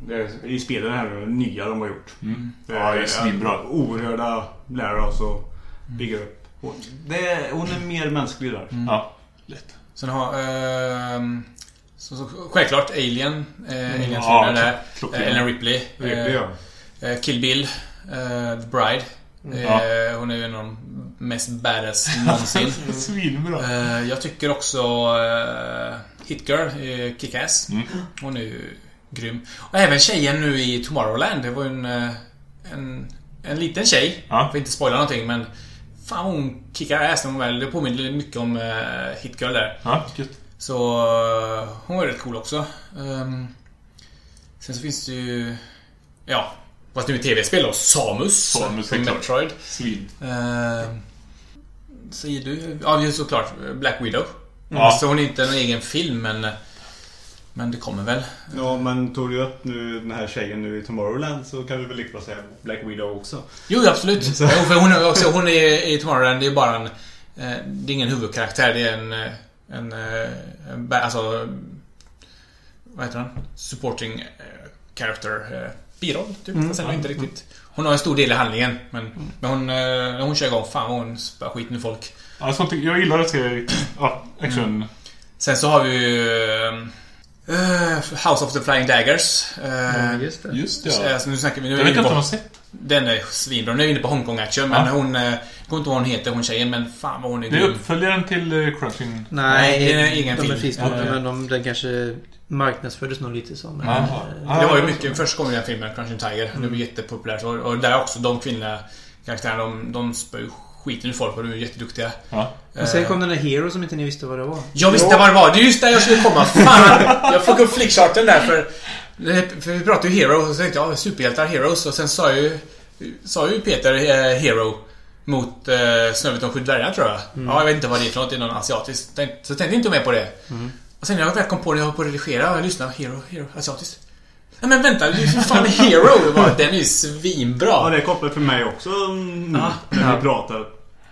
det- i spelen här nya de har gjort. Mm. Ja, det är svinbra. Oerhörda lära oss och bygga upp. Hon, det är, hon är mer mänsklig där. Ja, lätt. Sen har... ehm, så, så, självklart Alien. Eh, Alien Ja, där. Eh, Ellen Ripley. Ripley, ja. eh, Kill Bill. Eh, The Bride. Eh, Ja. Hon är ju en av de mest badass någonsin. Svinbra. Eh, jag tycker också uh, Hit Girl, eh, Kick-Ass. Mm. Hon är ju grym. Och även tjejen nu i Tomorrowland. Det var ju en, eh, en, en liten tjej. Ja. Får inte spoila någonting men Fan hon kickar ass när hon väl. Det påminner mycket om uh, Hit Girl där. Ja, gött. Så eh, hon var rätt cool också. Ehm, sen så finns det ju... Ja, fast nu i tv-spel då. Samus. Samus, från. Metroid. Svin. Uh, säger du? Ja, just såklart. Black Widow. Ja. Så hon är inte en egen film, men... Men det kommer väl. Ja, men tog du upp nu den här tjejen nu i Tomorrowland så kan du väl lika bra säga Black Widow också. Jo, absolut. Jo, för hon är också... Hon är i Tomorrowland, det är bara en... eh, Det är ingen huvudkaraktär, det är en... eh, En... eh, en alltså... Vad heter han? Supporting eh, character. Biroll, typ. Fast ändå inte riktigt. Hon har en stor del i handlingen, men... Men hon... eh, När hon kör igång, fan vad hon spöar skit med folk. Ja, sånt, jag gillar att se ja, action. Sen så har vi ju... eh, House of the Flying Daggers. Eh, Ja, just det. Just det, så, ja. alltså, nu snackar vi... Nu Jag vet inte om jag har sett. Den är svinbra. Nu är vi inne på Hongkong-action, men Ja. hon... eh, Jag kommer inte ihåg vad hon heter, hon tjejen, men fan vad hon är Det är grym. uppföljaren till uh, Crunching... Nej, Nej, det är ingen de film. är fristående, Ja. men de, den kanske marknadsfördes nog lite som. Ja. eh, Ja. Det var ju mycket... Först kom den filmen, Crunching Tiger. Det var jättepopulärt. Och, och där också, de kvinnliga karaktärerna, de, de spöar ju skiten ur folk och de är jätteduktiga. Ja. Och sen Eh, kom den där Hero som inte ni visste vad det var. Jag visste vad det var. Det är just där jag skulle komma. Fan! Jag fick upp flickcharten där för... För vi pratade ju Hero och så tänkte jag ja, superhjältar, Heroes. Och sen sa ju... Sa ju Peter eh, Hero mot eh, Snövit och sju dvärgar tror jag. Ja, jag vet inte vad det är för något. Det är någon asiatisk. Så tänkte inte mer på det. Och sen när jag väl kom på det, jag höll på att redigera och jag lyssnade. Hero, Hero, asiatiskt. Nej men vänta, det är för fan Hero! Var- Den är ju svinbra. Ja, det är kopplat för mig också Ja. när vi pratar.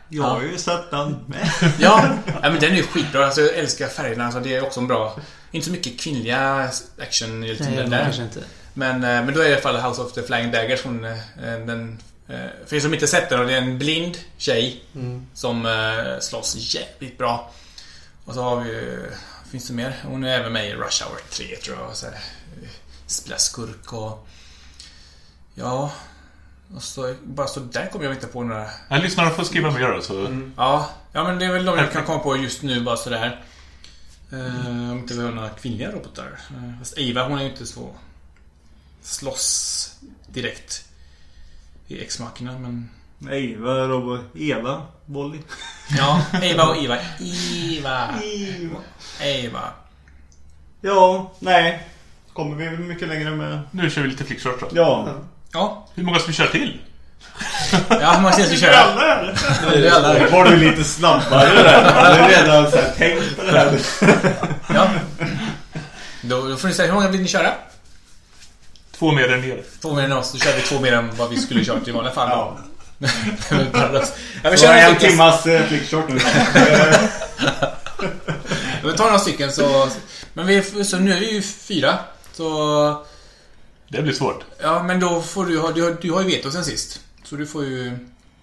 Jag har Ja. ju sett den med. Ja, ja men den är ju skitbra. Alltså, jag älskar färgerna. Alltså, det är också en bra... Inte så mycket kvinnliga action i Nej, den där. kanske inte. Men, eh, men då är det i alla fall House of the Flying Daggers. Hon, eh, den, eh, för er som inte sett den, det är en blind tjej Mm. som slåss jävligt bra. Och så har vi ju... Finns det mer? Hon är även med i Rush Hour 3 tror jag. Så här, eh, Spela skurk och... Ja... Och så, bara så där kommer jag inte på några... Jag lyssnar och får skriva mer då, så... Ja, ja men det är väl de jag kan komma på just nu bara sådär. Uh, om inte vi har några kvinnliga robotar. Uh, fast Eva hon är ju inte så slåss direkt i X-Machina men... Eva, Robert, Eva, Bolly. Ja, Eva och Eva. Eva. Eva. Ja, nej. Kommer vi väl mycket längre med... Nu kör vi lite flickshort då. Ja. Ja, Hur många ska vi köra till? ja man ska köra. Det är alla. Var du lite snabbare där? Jag hade redan så här tänkt på det här. Ja. Då, då får ni säga, hur många vill ni köra? Två mer än er. Två mer än oss. Då kör vi två mer än vad vi skulle kört i vanliga fall. Ja. Det är väl paradox. Ja, vi Så kör en timmas eh, flickshort nu. Vi tar några stycken så... Men vi, så nu är vi ju fyra. Så... Det blir svårt. Ja, men då får du ha... Du har, du har ju veto sen sist. Så du får ju...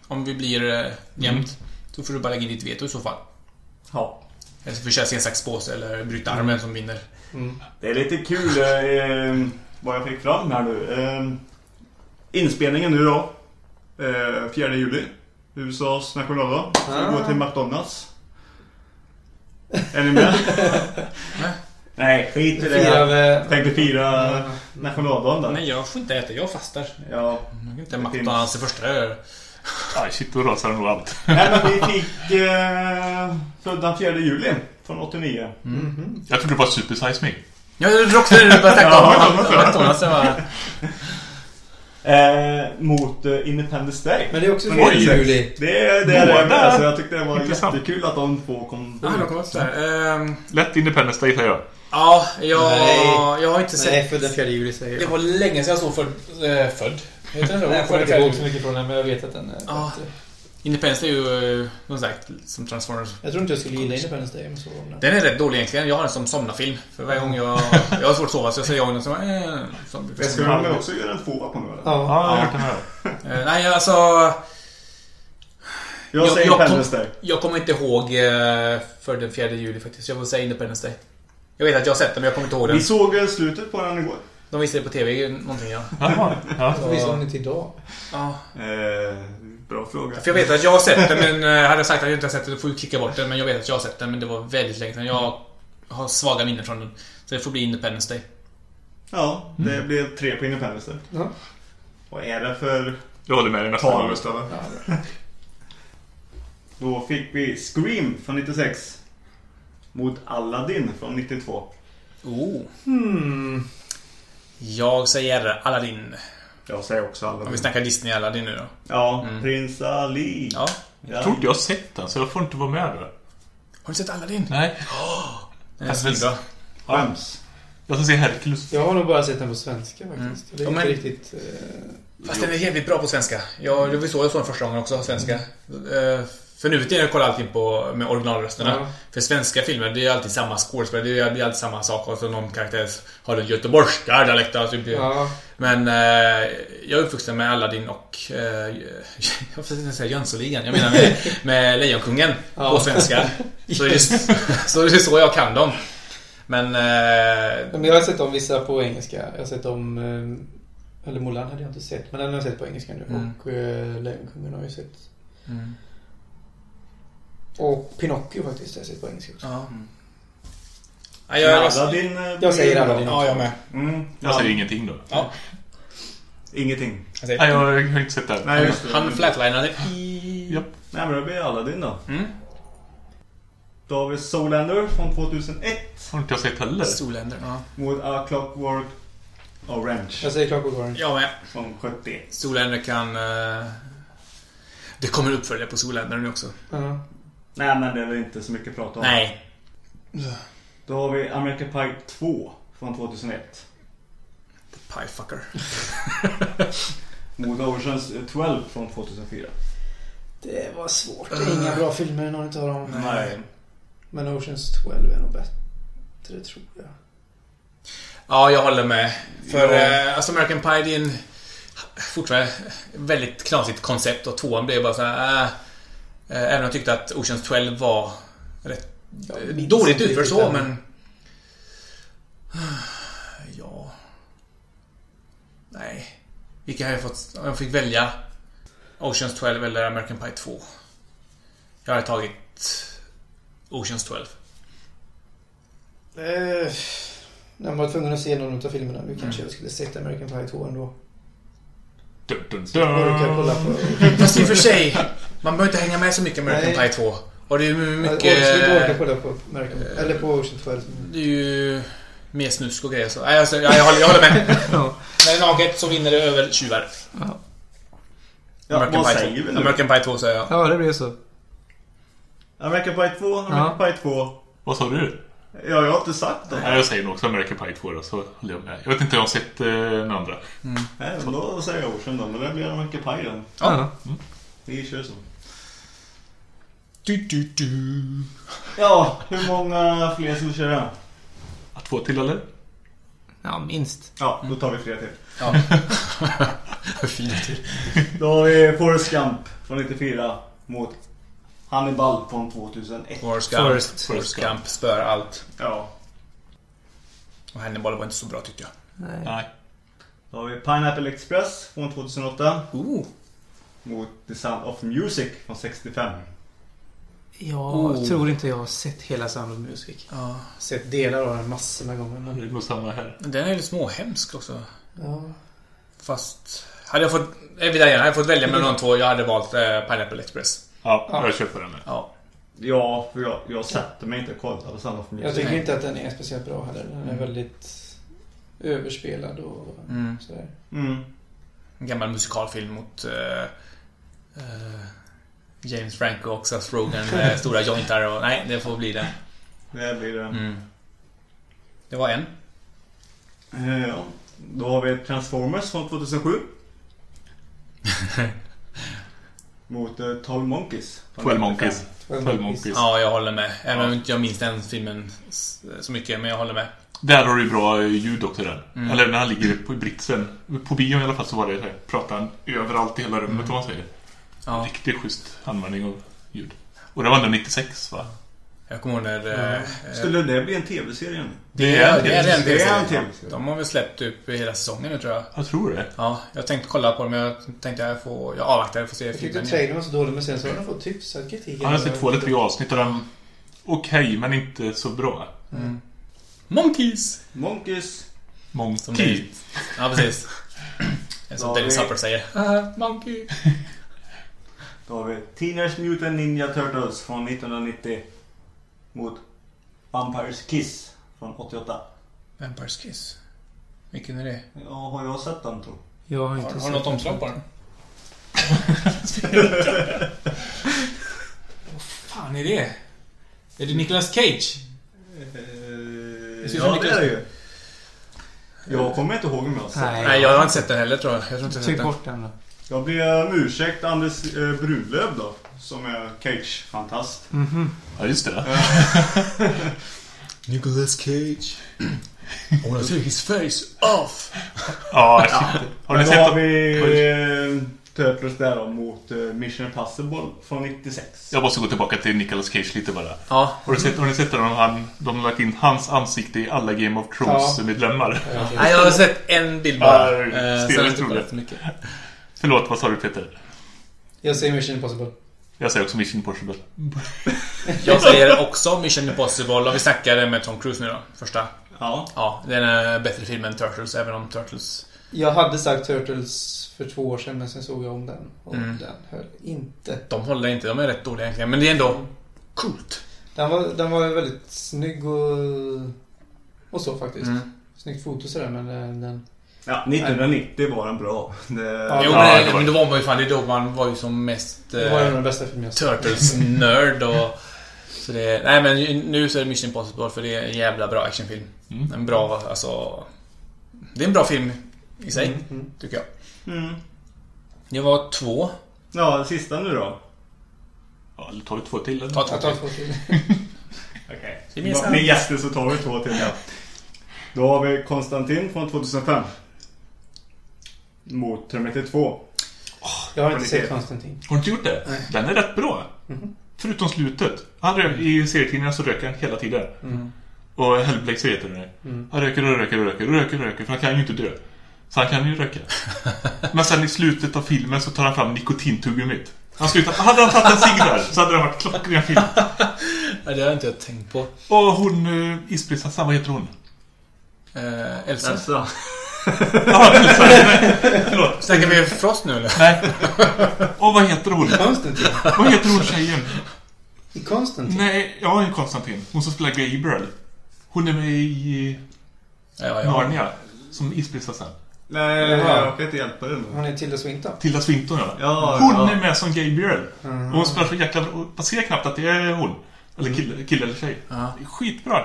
Om vi blir eh, jämnt. Så får du bara lägga in ditt veto i så fall. Ja. Eller så får vi köra sten, sax, påse eller bryta armen som vinner. Det är lite kul eh, vad jag fick fram här nu. Eh, inspelningen nu då. Eh, 4 juli. USAs nationaldag. Vi Ah. går till McDonalds. Är ni med? Nej, skit i det. med... Tänkte fira nationaldagen då. Nej, jag får inte äta. Jag fastar. Ja. Jag kan inte McDonalds det första jag gör. Aj, shit, då rasar nog allt. Nej men vi fick eh, födda 4 juli från 89. Jag trodde det var Super Size Me. Ja, det är också det du började tänka det. Eh, mot eh, Independence Day. Men det är också Men 4 det är juli. Det är det är det Båda. med, så jag tyckte det var Intressant. jättekul att de två kom. Ja, de kommer sådär. Ehm, Lätt Independence Day säger jag. Ja, jag, Nej. jag har inte sett... Nej, för den 4 juli säger Det jag. var länge sedan jag såg född. Äh, född. Heter det så? Jag kommer inte ihåg så mycket från den, men jag vet att den är Ja. bättre. Independence är ju, eh, som sagt, som Transformers. Jag tror inte jag skulle gilla Independence Day om om den. Den är rätt dålig egentligen. Jag har den som somnarfilm. För varje gång jag... Jag har svårt att sova så jag säger jag den som... Eh, som Det ska de också göra en tvåa på nu eller? Ja. Ja, jag har hört den här. Eh, nej, alltså... Jag säger jag, Independence kom, Day. jag kommer inte ihåg eh, för den 4 juli faktiskt. Jag får säga Independence Day. Jag vet att jag har sett den men jag kommer inte ihåg den. Vi såg slutet på den igår. De visade det på TV någonting ja. Jaha. Ja. Varför visar de det till idag? ja. Eh, bra fråga. För jag vet att jag har sett den men eh, hade jag sagt att jag inte har sett den då får jag klicka bort den. Men jag vet att jag har sett den men det var väldigt länge sedan. Jag har svaga minnen från den. Så det får bli Independence Day. Ja, det blev tre på Independence Day. Ja. Vad är det för Jag håller med dig nästan. tal Gustav? Då fick vi Scream från 96. Mot Aladdin från 92. Oh. Hmm. Jag säger Aladdin. Jag säger också Om vi Aladdin. snackar Disney Aladdin nu då. Ja, Mm. Prins Ali. Ja. Jag tror inte jag har sett den, så jag får inte vara med där. Har du sett Aladdin? Nej. Den är svinbra. Skäms. Jag ska se Hercules. Jag har nog bara sett den på svenska faktiskt. Det är Ja, inte men- riktigt... Eh... Fast den är jävligt bra på svenska. Jag, jag visst såg jag såg den första gången också, svenska. Eh, För nu vet jag jag kollar allting på, med originalrösterna. Ja. För svenska filmer, det är alltid samma skådespelare. Det är alltid samma sak. Och så någon karaktär har en göteborgska dialekt. Typ. Ja. Men eh, jag är uppvuxen med Aladdin och... Eh, jag får inte säga Jönssonligan. Jag menar med, med Lejonkungen på svenska. Så det, är, så det är så jag kan dem. Men... Eh, Men jag har sett om vissa på engelska. Jag har sett om... eh, Eller Mulan hade jag inte sett. Men den har jag sett på engelska nu. Mm. Och uh, Lejonkungen har jag sett. mm, Och Pinocchio faktiskt har jag sett på engelska också. ja. Mm. Ja, jag, jag, Aladdin. Jag säger. Aladdin. ja, jag med. Mm. Jag säger ingenting då. Ja, Ingenting. jag säger. Nej, jag har inte sett den. Nej, just det. Han flatlinade i... Japp. Nej, men det blir Aladdin då. Mm. Då har vi Soulander från 2001. Har inte jag sett heller. Storländer. Ja. Mot A Clockwork Orange Jag säger Clockwork Orange. Jag med. från 71. Storländer kan... eh, Det kommer uppfölja på Storländer nu också. Ja. Nej, men det är väl inte så mycket att prata om. Nej. Då har vi American Pie 2 från 2001. Piefucker. Mot Oceans 12 från 2004. Det var svårt. Det är inga bra filmer någon utav dem. Nej. Men Oceans 12 är nog bättre tror jag. Ja, jag håller med. För Ja. eh, alltså American Pie, det är en fortfarande väldigt knasigt koncept och tvåan blev bara så här... Äh, eh, även om jag tyckte att Oceans 12 var rätt Jag eh, dåligt utförd riktigt så, men... Ja... Nej. Vilka har jag fått... Om jag fick välja Oceans 12 eller American Pie 2. Jag hade tagit Oceans 12. Eh, man var tvungen att se någon av filmerna nu kanske jag skulle sett American Pie 2 ändå. Dun, dun, dun. på... Fast i och för sig, man behöver inte hänga med så mycket American Nej. Pie 2. Och det är ju Jag mycket... kolla på American Eller på Ocean 12. Det är ju mer snusk och grejer så. Nej, alltså, ja, jag, håller, jag håller med. När det är naket så vinner det över tjuvar. Ja, American, vad Pie säger 2. vi nu? American Pie 2 säger jag. Ja, det blir så. American Pie 2, American Pie 2. Vad sa du? Ja, jag har inte sagt det. Nej, jag säger nog också American Pie 2 då, så håller jag med. Jag vet inte om jag har sett eh, den andra. Nej, men då säger jag Ocean då. Men det blir American Pie då. Ja. Vi kör så. Du, du, du. Ja, hur många fler ska vi köra? Två till eller? Ja, minst. Ja, då tar vi fler till. Ja. Fyra till. Då har vi Forrest Gump från 94 mot Hannibal från 2001. Forrest Gump. Forrest. Forrest Gump spör allt. Ja. Och Hannibal var inte så bra tyckte jag. Nej. Nej. Då har vi Pineapple Express från 2008 Ooh. mot The Sound of Music från 65. Jag Oh. tror inte jag har sett hela Sound of Music. Ja. Sett delar av den massor med gånger. Det Men... är nog samma här. Den är lite småhemsk också. Ja. Fast... Hade jag fått... Jag vill igen, hade jag fått välja mellan de två, jag hade valt eh, Pineapple Express. Ja, Ja. jag köper den. Ja. Ja, för jag, jag sätter mig inte och kollar på of Music. Jag tycker inte att den är speciellt bra heller. Den är väldigt överspelad och Mm. sådär. Mm. En gammal musikalfilm mot... eh, eh, James Franco och Seth Rogen med stora jointar och... Nej, det får bli den. Det blir det. Mm. Det var en. Eh, Ja. Då har vi Transformers från 2007. Mot eh, 12 Monkeys. från 12 95. Monkeys. 12 Monkeys. Ja, jag håller med. Även om inte jag minns den filmen s- så mycket, men jag håller med. Där har du ju bra ljud också den. Mm. Eller när han ligger på britsen. På bion i alla fall så var det här, pratar han överallt i hela rummet om man säger. Ja, Riktigt schysst användning av ljud. Och det var ändå 96 va? Jag kommer ihåg när... eh, Skulle det bli en tv-serie nu? Det är, det är Det är en tv-serie. De har väl släppt upp hela säsongen nu tror jag. Jag tror det. Ja, jag tänkte kolla på det men jag tänkte jag får... Jag avvaktar och får se Jag tyckte filmen. trailern var så dålig men sen så har den fått hyfsad kritik. Han har sett två eller tre avsnitt och den... Okej, men inte så bra. Mm. Monkeys! Monkeys. Monkey. ja, precis. Som Ja, Dennis Hopper säger. Haha, Monkey! Då har vi Teenage Mutant Ninja Turtles från 1990. Mot Vampires Kiss från 88. Vampires Kiss. Vilken är det? Ja, har jag sett den tror Jag har Har, inte har du sett något omslag på den? Vad fan är det? Är det Nicolas Cage? Det ut ja, det Nicolas- är det ju. Jag kommer inte ihåg om jag har sett Nej. Jag har inte sett den heller tror jag. Jag tror inte jag har sett den. bort den då. Jag ber om ursäkt Anders eh, Brunlöv då. Som är Cage-fantast. Mhm. Ja, just det. Nicolas Cage. I wanna take his face off. Ja. Har ni sett har vi Turtles där då mot eh, Mission Impossible från 96. Jag måste gå tillbaka till Nicolas Cage lite bara. Ja. Har, du sett, har ni sett när han, de har lagt in hans ansikte i alla Game of Thrones-medlemmar? Nej, jag har sett en bild bara. Ja, Eh, mycket. Förlåt, vad sa du Peter? Jag säger Mission Impossible. Jag säger också Mission Impossible. Jag säger också Mission Impossible och vi snackade med Tom Cruise nu då. Första. Ja. Ja, det är en bättre film än Turtles, även om Turtles... Jag hade sagt Turtles för två år sedan men sen såg jag om den. Och Mm. den höll inte. De håller inte, de är rätt dåliga egentligen. Men det är ändå coolt. Den var, den var väldigt snygg och, och så faktiskt. Mm. Snyggt foto sådär men den... ja, 1990 var den bra. Det, Ja, Jo, Ja, men, det var- men då var man ju fan, det då man var ju som mest det var en av eh, de bästa filmerna. Turtles-nörd och... Så det, nej men nu så är det Mission Impossible för det är en jävla bra actionfilm. Mm. En bra, alltså... Det är en bra film i sig, Mm, mm. tycker jag. Mm. Det var två. Ja, sista nu då. Ja, eller tar vi två till eller? Ta två Jag tar till. två till. Okej. Gemensamt. Med gäster så tar vi två till. Ja. Då har vi Konstantin från 2005. Mot Terminator 2. Jag har inte sett Konstantin. Har du inte gjort det? Nej. Den är rätt bra. Mhm. Förutom slutet. Han rök, I serietidningarna så röker han hela tiden. Mm. Och Hellblazer heter det. Mm. Han röker och röker och röker och röker och röker för han kan ju inte dö. Så han kan ju röka. Men sen i slutet av filmen så tar han fram nikotintuggumit. Han slutar, hade han tagit en cigg där så hade det varit klockren film. Ja, det har inte jag tänkt på. Och hon, uh, isprinsessan, vad heter hon? Eh, Elsa. Elsa. Ja. Nej, förlåt. Snackar vi Frost nu eller? Nej. Och vad heter hon? Konstantin. Vad heter hon tjejen? I Konstantin? Nej, ja, en Konstantin. Hon som spelar Gabriel. Hon är med i Ja, ja. Narnia. Som isprinsessan. Nej, Jaha. jag kan inte hjälpa dig nu. Hon är Tilda Swinton. Tilda Swinton, ja. Ja, Hon ja. är med som Gabriel. Mm. Och hon spelar så jäkla. Man ser knappt att det är hon. Eller kille, kille eller tjej. Ja. Skitbra.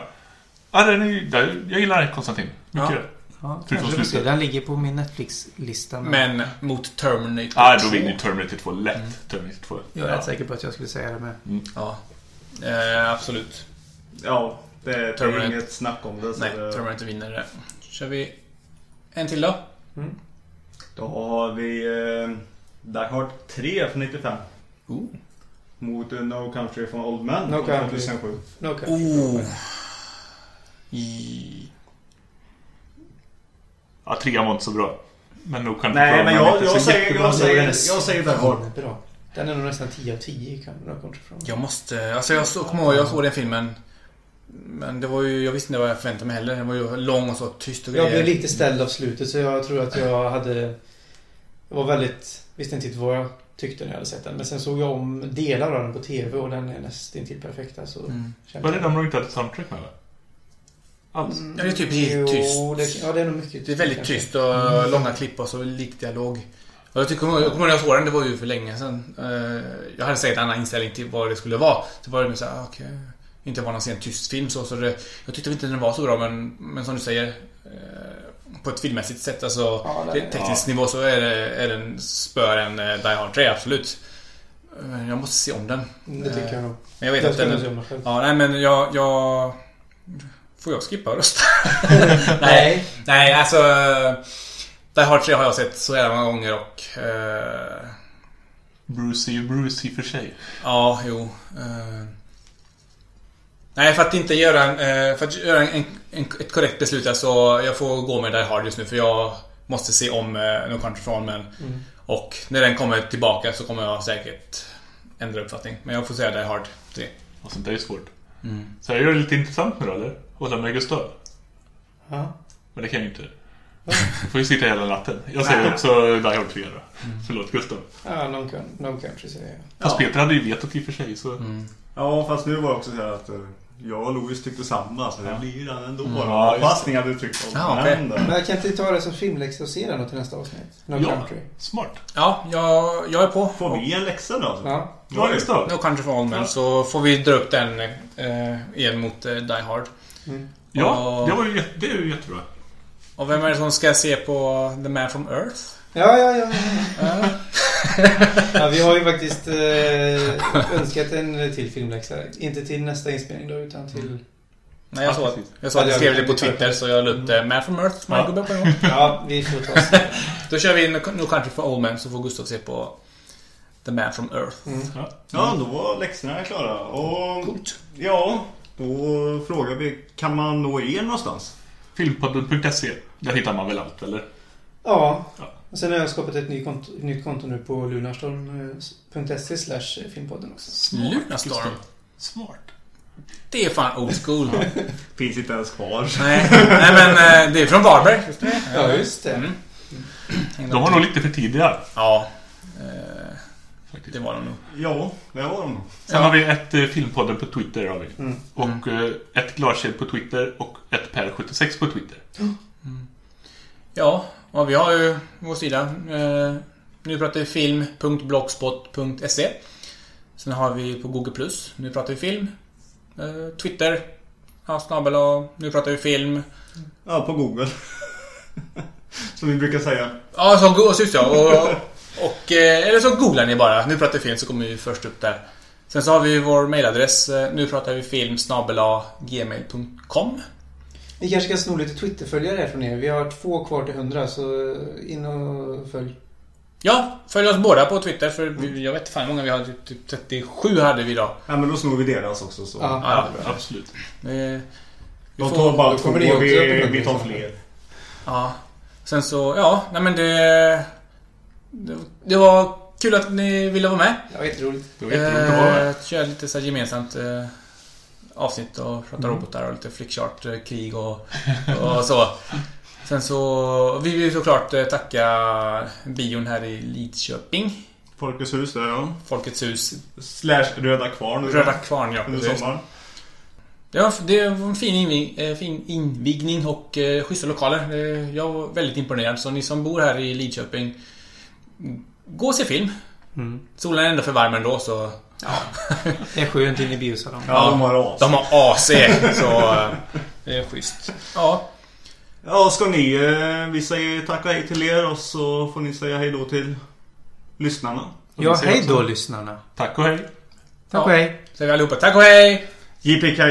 Ja, den är, jag gillar Konstantin. Mycket. Ja. Ja, kanske. Den ligger på min Netflix-lista. Men mot Terminator Ja, då 2. vinner Terminator 2 lätt. Terminator 2. Jag är rätt säker på att jag skulle säga det med. Ja. Eh, absolut. Ja, det är, det är Terminator. inget snack om det. Så Nej, det Terminator vinner det. Kör vi en till då? då har vi eh, Die Hard 3 från 95. Ooh. Mot eh, No Country from Old Men No från Country. 2007. No, okay. Oh. I... Ja, trean var inte så bra. Men nog kan Nej, men jag, jag, säger, jag, säger, jag säger Hard. Bra. Den är nog nästan 10 av 10 i Country från. Jag måste... Alltså jag så, kommer ihåg, jag såg den filmen. Men det var ju... Jag visste inte vad jag förväntade mig heller. Den var ju lång och så tyst och Jag grejer. blev lite ställd av slutet så jag tror att jag hade... Jag var väldigt... Visste inte vad jag tyckte när jag hade sett den. Men sen såg jag om delar av den på TV och den är nästan till perfekt. Alltså, Mm. Var det jag. de inte hade soundtrack med va? Alls? Ja, det är typ helt Jo, tyst. Det, ja, det är nog mycket Det är väldigt kanske. tyst och långa klipp och så lite dialog. Och jag tycker, jag kommer ihåg när jag såg den, det var ju för länge sedan. Eh, Jag hade säkert en annan inställning till vad det skulle vara. Så var det såhär, okej. Inte vara någon sen tyst film så. så det, jag tyckte inte den var så bra men, men som du säger. eh, På ett filmmässigt sätt, alltså Ja, är- teknisk nivå så är, det, är den spör en eh, Die Hard 3, absolut. Men jag måste se om den. Det tycker jag nog. Men jag vet Jag nog den... Ja, nej men jag... jag får jag skippa och rösta? nej. Nej. Alltså... Die Hard 3 har jag sett så jävla många gånger och... eh, Bruce är ju Bruce i och för sig. ja, jo. eh. nej, för att inte göra en... eh, för att göra en, en, ett korrekt beslut alltså, jag får gå med Die Hard just nu för jag måste se om uh, No Country for Men. Mm. Och när den kommer tillbaka så kommer jag säkert ändra uppfattning. Men jag får säga Die Hard 3. Och sånt där är svårt. Mm. Så gör det lite intressant nu då, eller? Hålla med Gustav. Ja. Men det kan jag ju inte. Jag får ju sitta hela natten. Jag säger också Die Hard 3 då. Förlåt Gustav. Ja, no, Coun- no Country säger jag. Fast Peter hade ju vetat i och för sig så... Mm. Ja, fast nu var det också så här att eh, jag och Louis tyckte samma. Så det blir den ändå. Ja, just Fast ni hade tyckt om Ja, okej. den. Men jag kan inte ta det som filmläxa och se den till nästa avsnitt. No Ja, Country. smart. Ja, jag, jag är på. Får vi en läxa då? Alltså? Ja. Ja, Gustav. No Country for Old Men så får vi dra upp den eh, igen mot eh, Die Hard. Mm. Ja, Och- det, var ju, det är ju jättebra. Och vem är det som ska se på The Man from Earth? Ja, ja, ja. Ja. ja vi har ju faktiskt eh, önskat en till filmläxa. Inte till nästa inspelning då, utan till... Nej, jag Ja, såg, jag såg att det skrev det på. Twitter så jag la upp det. Man from Earth, my Ja. gubbe på en gång. Ja, vi får ta oss. Då kör vi No No Country for Old Men så får Gustav se på The Man from Earth. Mm. Ja. Ja, då var läxorna klara. Och Coolt. ja, då frågar vi, kan man nå er någonstans? Filmpodden.se. Där hittar man väl allt, eller? Ja. Ja. Sen har jag skapat ett nytt konto, nytt konto nu på lunarstorm.se slash filmpodden också. Lunarstorm. Smart. Det är fan old school. Finns inte ens kvar. Nej, nej men eh, det är från Varberg. Ja, just det. Mm. De var nog lite för tidiga. Ja. Faktiskt. det var de nog. Ja, det var de. Sen har vi ett eh, Filmpodden på Twitter. Har vi. Mm. Och eh, ett Glasked på Twitter och ett Per76 på Twitter. Ja, och vi har ju vår sida. Eh, nu pratar vi film.blogspot.se Sen har vi på Google+. Plus. Nu pratar vi film. Eh, Twitter. Ja, snabel och Nu pratar vi film. Ja, på Google. Som vi brukar säga. Ja, så, och just ja. Och, och, eh, eller så googlar ni bara. Nu pratar vi film så kommer vi först upp där. Sen så har vi vår mailadress. eh, Nu pratar vi film gmail.com Vi kanske kan sno lite Twitterföljare från er. Vi har två kvar till hundra så in och följ. Ja, följ oss båda på Twitter för vi, jag vet inte hur många vi har. Typ- Typ 37 hade vi idag. Ja, men då snor vi deras också. Så. Ja. Ja, absolut. Eh, vi De får- tar bara två, vi, vi tar fler. Ja. Sen så, ja, nej men det... Det, var kul att ni ville vara med. Det var jätteroligt. Det var jätteroligt att vara med. Eh, köra lite så här gemensamt eh, avsnitt och prata robotar och lite flickchart, eh, krig och, och så. Sen så, vi vill såklart tacka bion här i Lidköping. Folkets hus där ja. Folkets hus. Slash Röda Kvarn. Röda Kvarn, ja. Precis. sommaren. Det var, det var en fin, invig, fin invigning och eh, schyssta lokaler. Jag var väldigt imponerad. Så ni som bor här i Lidköping, mm, gå och se film. Mm. Solen är ändå för varm ändå så... Det är skönt in i biosalongen. Ja, de har as. De har AC, så eh, det är schysst. Ja, Ja, ska ni... eh, Vi säger tack och hej till er och så får ni säga hej då till lyssnarna. Ja, hej då lyssnarna. Tack och hej. Tack och hej. säger vi allihopa tack och hej! JPKA.